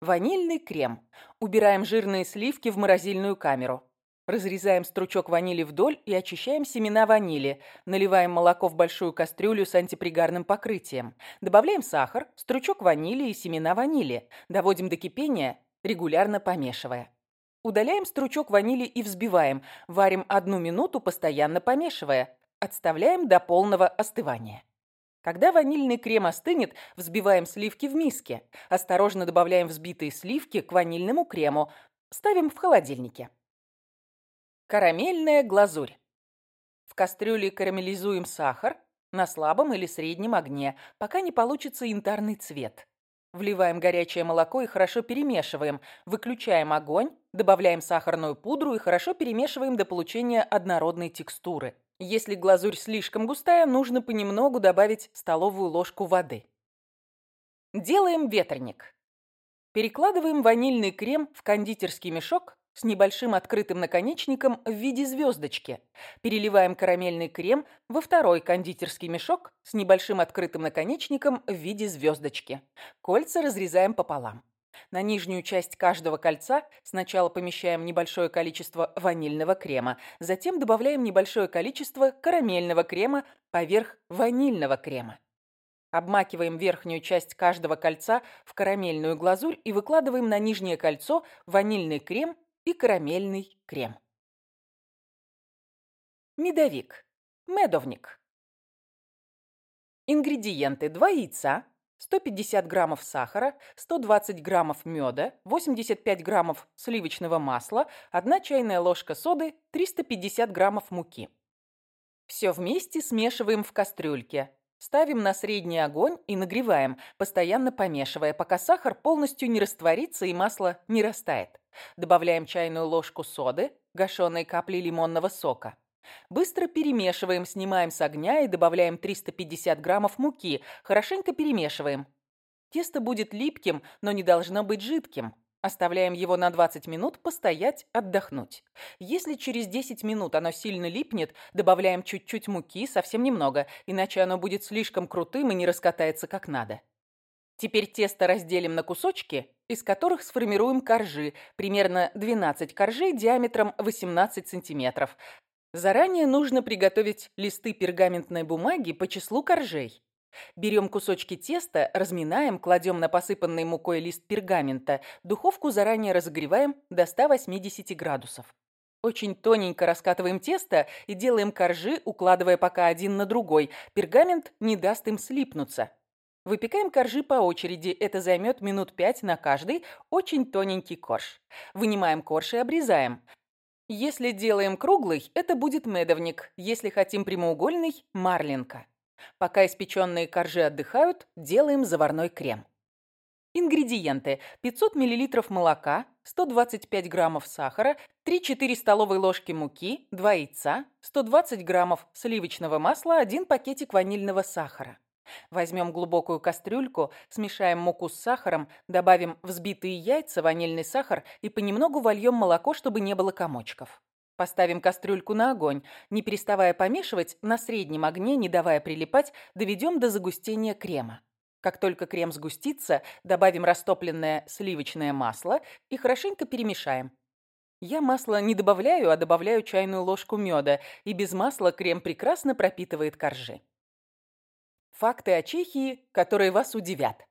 Ванильный крем. Убираем жирные сливки в морозильную камеру. Разрезаем стручок ванили вдоль и очищаем семена ванили. Наливаем молоко в большую кастрюлю с антипригарным покрытием. Добавляем сахар, стручок ванили и семена ванили. Доводим до кипения, регулярно помешивая. Удаляем стручок ванили и взбиваем. Варим одну минуту, постоянно помешивая. Отставляем до полного остывания. Когда ванильный крем остынет, взбиваем сливки в миске. Осторожно добавляем взбитые сливки к ванильному крему. Ставим в холодильнике. Карамельная глазурь. В кастрюле карамелизуем сахар на слабом или среднем огне, пока не получится янтарный цвет. Вливаем горячее молоко и хорошо перемешиваем. Выключаем огонь, добавляем сахарную пудру и хорошо перемешиваем до получения однородной текстуры. Если глазурь слишком густая, нужно понемногу добавить столовую ложку воды. Делаем ветрник. Перекладываем ванильный крем в кондитерский мешок с небольшим открытым наконечником в виде звездочки. Переливаем карамельный крем во второй кондитерский мешок с небольшим открытым наконечником в виде звездочки. Кольца разрезаем пополам. На нижнюю часть каждого кольца сначала помещаем небольшое количество ванильного крема, затем добавляем небольшое количество карамельного крема поверх ванильного крема. Обмакиваем верхнюю часть каждого кольца в карамельную глазурь и выкладываем на нижнее кольцо ванильный крем и карамельный крем. Медовик. Медовник. Ингредиенты. 2 яйца, 150 граммов сахара, 120 граммов меда, 85 граммов сливочного масла, 1 чайная ложка соды, 350 граммов муки. Все вместе смешиваем в кастрюльке. Ставим на средний огонь и нагреваем, постоянно помешивая, пока сахар полностью не растворится и масло не растает. Добавляем чайную ложку соды, гашеной капли лимонного сока. Быстро перемешиваем, снимаем с огня и добавляем 350 граммов муки. Хорошенько перемешиваем. Тесто будет липким, но не должно быть жидким. Оставляем его на 20 минут постоять, отдохнуть. Если через 10 минут оно сильно липнет, добавляем чуть-чуть муки, совсем немного, иначе оно будет слишком крутым и не раскатается как надо. Теперь тесто разделим на кусочки, из которых сформируем коржи, примерно 12 коржей диаметром 18 сантиметров. Заранее нужно приготовить листы пергаментной бумаги по числу коржей. Берем кусочки теста, разминаем, кладем на посыпанный мукой лист пергамента, духовку заранее разогреваем до 180 градусов. Очень тоненько раскатываем тесто и делаем коржи, укладывая пока один на другой. Пергамент не даст им слипнуться. Выпекаем коржи по очереди, это займет минут 5 на каждый, очень тоненький корж. Вынимаем корж и обрезаем. Если делаем круглый, это будет медовник. Если хотим прямоугольный – марлинка. Пока испеченные коржи отдыхают, делаем заварной крем. Ингредиенты. 500 мл молока, 125 граммов сахара, 3-4 столовые ложки муки, 2 яйца, 120 граммов сливочного масла, 1 пакетик ванильного сахара. Возьмем глубокую кастрюльку, смешаем муку с сахаром, добавим взбитые яйца, ванильный сахар и понемногу вольем молоко, чтобы не было комочков. Поставим кастрюльку на огонь, не переставая помешивать, на среднем огне, не давая прилипать, доведем до загустения крема. Как только крем сгустится, добавим растопленное сливочное масло и хорошенько перемешаем. Я масло не добавляю, а добавляю чайную ложку меда, и без масла крем прекрасно пропитывает коржи. Факты о Чехии, которые вас удивят.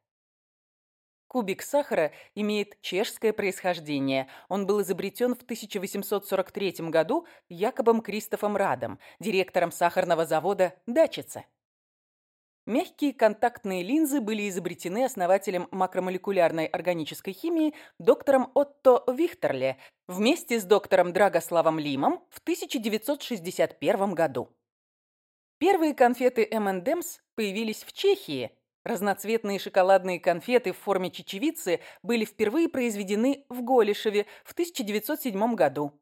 Кубик сахара имеет чешское происхождение. Он был изобретен в 1843 году Якобом Кристофом Радом, директором сахарного завода «Дачица». Мягкие контактные линзы были изобретены основателем макромолекулярной органической химии доктором Отто Вихтерле вместе с доктором Драгославом Лимом в 1961 году. Первые конфеты M&M's появились в Чехии. Разноцветные шоколадные конфеты в форме чечевицы были впервые произведены в Голишеве в 1907 году,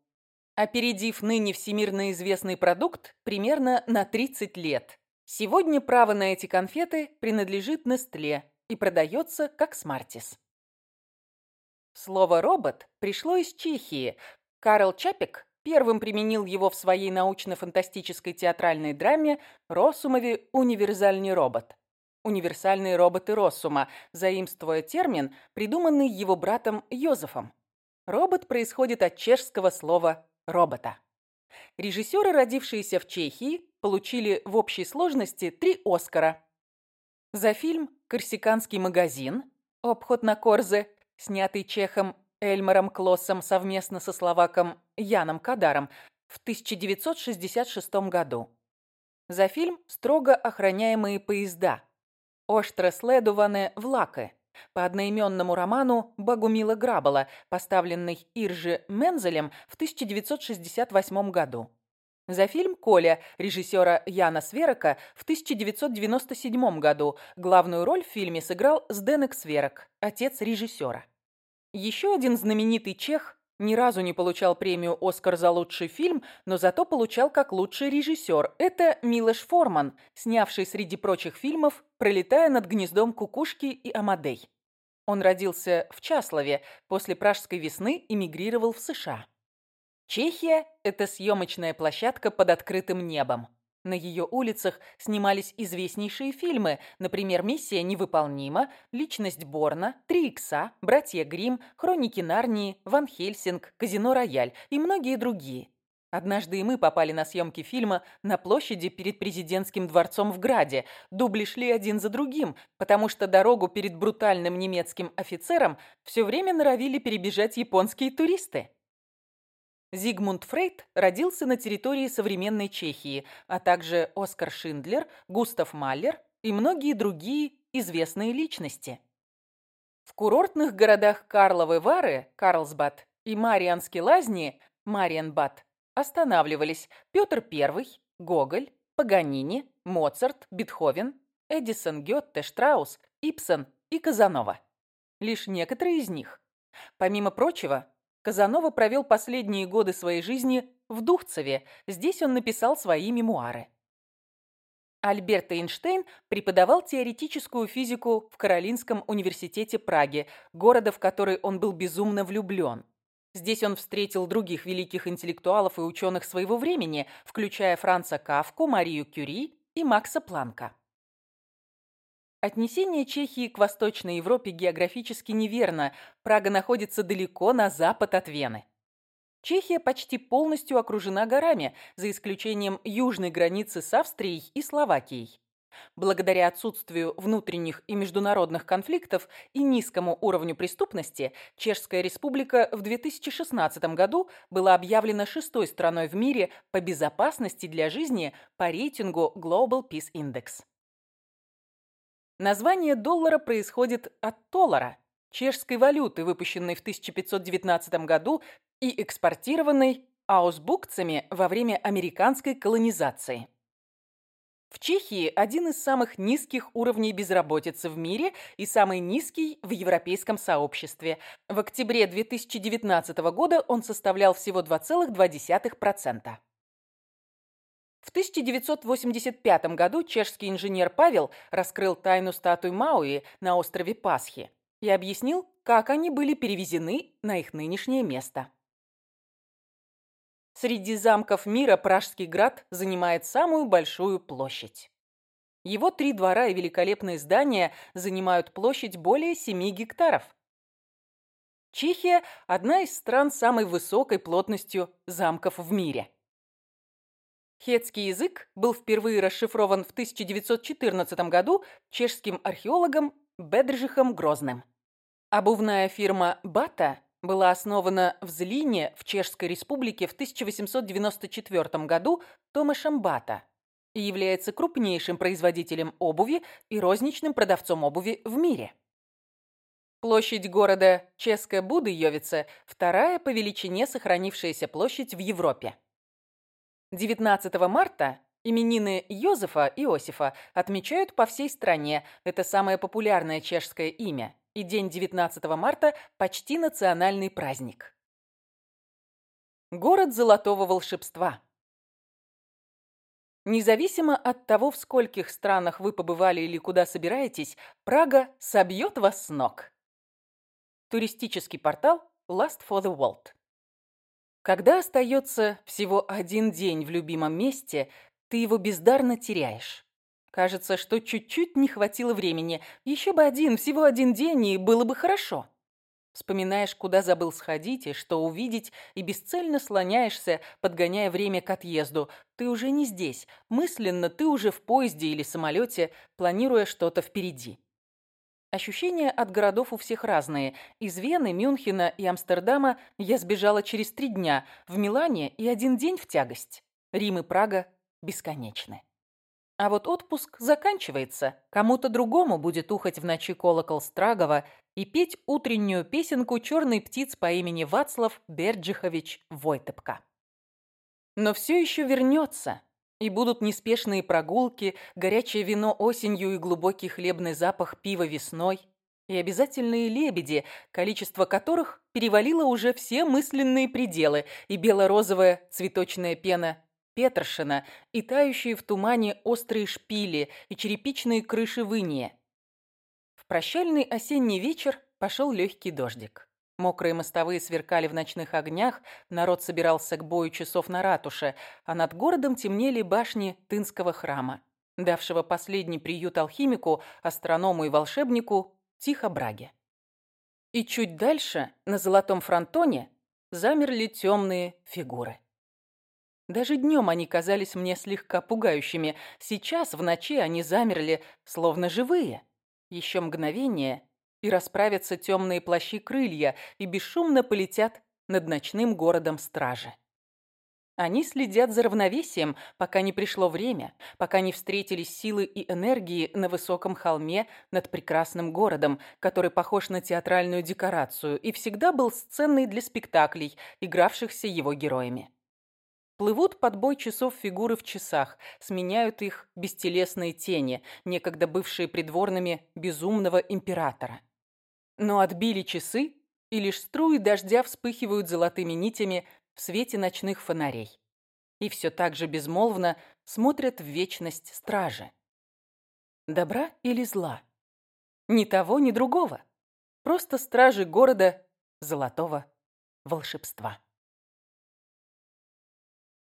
опередив ныне всемирно известный продукт примерно на 30 лет. Сегодня право на эти конфеты принадлежит Нестле и продается как Смартис. Слово «робот» пришло из Чехии. Карл Чапик Первым применил его в своей научно-фантастической театральной драме «Россумове. Универсальный робот». Универсальные роботы Россума, заимствуя термин, придуманный его братом Йозефом. Робот происходит от чешского слова «робота». Режиссеры, родившиеся в Чехии, получили в общей сложности три «Оскара». За фильм «Корсиканский магазин» «Обход на Корзе», снятый чехом Эльмаром Клоссом совместно со словаком Яном Кадаром в 1966 году. За фильм «Строго охраняемые поезда» «Оштре следуване влаки» по одноименному роману Багумила Грабала, поставленный Иржи Мензелем в 1968 году. За фильм «Коля» режиссера Яна Сверока в 1997 году главную роль в фильме сыграл Сденек Сверок, отец режиссера. Еще один знаменитый чех ни разу не получал премию «Оскар» за лучший фильм, но зато получал как лучший режиссер. Это Милош Форман, снявший среди прочих фильмов «Пролетая над гнездом кукушки» и «Амадей». Он родился в Часлове, после Пражской весны эмигрировал в США. Чехия – это съемочная площадка под открытым небом. На ее улицах снимались известнейшие фильмы, например, «Миссия невыполнима», «Личность Борна», «Три икса», «Братья Грим», «Хроники Нарнии», «Ван Хельсинг», «Казино Рояль» и многие другие. Однажды и мы попали на съемки фильма на площади перед президентским дворцом в Граде. Дубли шли один за другим, потому что дорогу перед брутальным немецким офицером все время норовили перебежать японские туристы. Зигмунд Фрейд родился на территории современной Чехии, а также Оскар Шиндлер, Густав Маллер и многие другие известные личности. В курортных городах Карловы Вары, Карлсбад и Марианские лазни, Мариенбад, останавливались Петр I, Гоголь, Паганини, Моцарт, Бетховен, Эдисон, Гетте, Штраус, Ипсон и Казанова. Лишь некоторые из них. Помимо прочего, Казанова провел последние годы своей жизни в Духцеве. Здесь он написал свои мемуары. Альберт Эйнштейн преподавал теоретическую физику в Каролинском университете Праги, города, в который он был безумно влюблен. Здесь он встретил других великих интеллектуалов и ученых своего времени, включая Франца Кавку, Марию Кюри и Макса Планка. Отнесение Чехии к Восточной Европе географически неверно. Прага находится далеко на запад от Вены. Чехия почти полностью окружена горами, за исключением южной границы с Австрией и Словакией. Благодаря отсутствию внутренних и международных конфликтов и низкому уровню преступности, Чешская республика в 2016 году была объявлена шестой страной в мире по безопасности для жизни по рейтингу Global Peace Index. Название доллара происходит от толлара, чешской валюты, выпущенной в 1519 году и экспортированной аусбукцами во время американской колонизации. В Чехии один из самых низких уровней безработицы в мире и самый низкий в европейском сообществе. В октябре 2019 года он составлял всего 2,2%. В 1985 году чешский инженер Павел раскрыл тайну статуй Мауи на острове Пасхи и объяснил, как они были перевезены на их нынешнее место. Среди замков мира Пражский град занимает самую большую площадь. Его три двора и великолепные здания занимают площадь более 7 гектаров. Чехия – одна из стран с самой высокой плотностью замков в мире. Хетский язык был впервые расшифрован в 1914 году чешским археологом Бедржихом Грозным. Обувная фирма «Бата» была основана в Злине в Чешской республике в 1894 году Томашем Бата и является крупнейшим производителем обуви и розничным продавцом обуви в мире. Площадь города Ческая Будыёвица – вторая по величине сохранившаяся площадь в Европе. 19 марта именины Йозефа Иосифа отмечают по всей стране. Это самое популярное чешское имя и день 19 марта почти национальный праздник. Город золотого волшебства. Независимо от того, в скольких странах вы побывали или куда собираетесь, Прага собьет вас с ног. Туристический портал Last for the World. Когда остается всего один день в любимом месте, ты его бездарно теряешь. Кажется, что чуть-чуть не хватило времени. Еще бы один, всего один день, и было бы хорошо. Вспоминаешь, куда забыл сходить и что увидеть, и бесцельно слоняешься, подгоняя время к отъезду. Ты уже не здесь. Мысленно ты уже в поезде или самолете, планируя что-то впереди. Ощущения от городов у всех разные. Из Вены, Мюнхена и Амстердама я сбежала через три дня. В Милане и один день в тягость. Рим и Прага бесконечны. А вот отпуск заканчивается. Кому-то другому будет ухать в ночи колокол Страгова и петь утреннюю песенку черной птиц по имени Вацлав Берджихович Войтепка. Но все еще вернется, и будут неспешные прогулки, горячее вино осенью и глубокий хлебный запах пива весной, и обязательные лебеди, количество которых перевалило уже все мысленные пределы, и бело-розовая цветочная пена Петершина и тающие в тумане острые шпили и черепичные крыши выния. В прощальный осенний вечер пошел легкий дождик. Мокрые мостовые сверкали в ночных огнях, народ собирался к бою часов на ратуше, а над городом темнели башни Тынского храма, давшего последний приют алхимику, астроному и волшебнику Тихо Браге. И чуть дальше, на золотом фронтоне, замерли темные фигуры. Даже днем они казались мне слегка пугающими. Сейчас, в ночи, они замерли, словно живые. Еще мгновение, и расправятся темные плащи крылья, и бесшумно полетят над ночным городом стражи. Они следят за равновесием, пока не пришло время, пока не встретились силы и энергии на высоком холме над прекрасным городом, который похож на театральную декорацию и всегда был сценой для спектаклей, игравшихся его героями. Плывут под бой часов фигуры в часах, сменяют их бестелесные тени, некогда бывшие придворными безумного императора. Но отбили часы, и лишь струи дождя вспыхивают золотыми нитями в свете ночных фонарей. И все так же безмолвно смотрят в вечность стражи. Добра или зла? Ни того, ни другого. Просто стражи города золотого волшебства.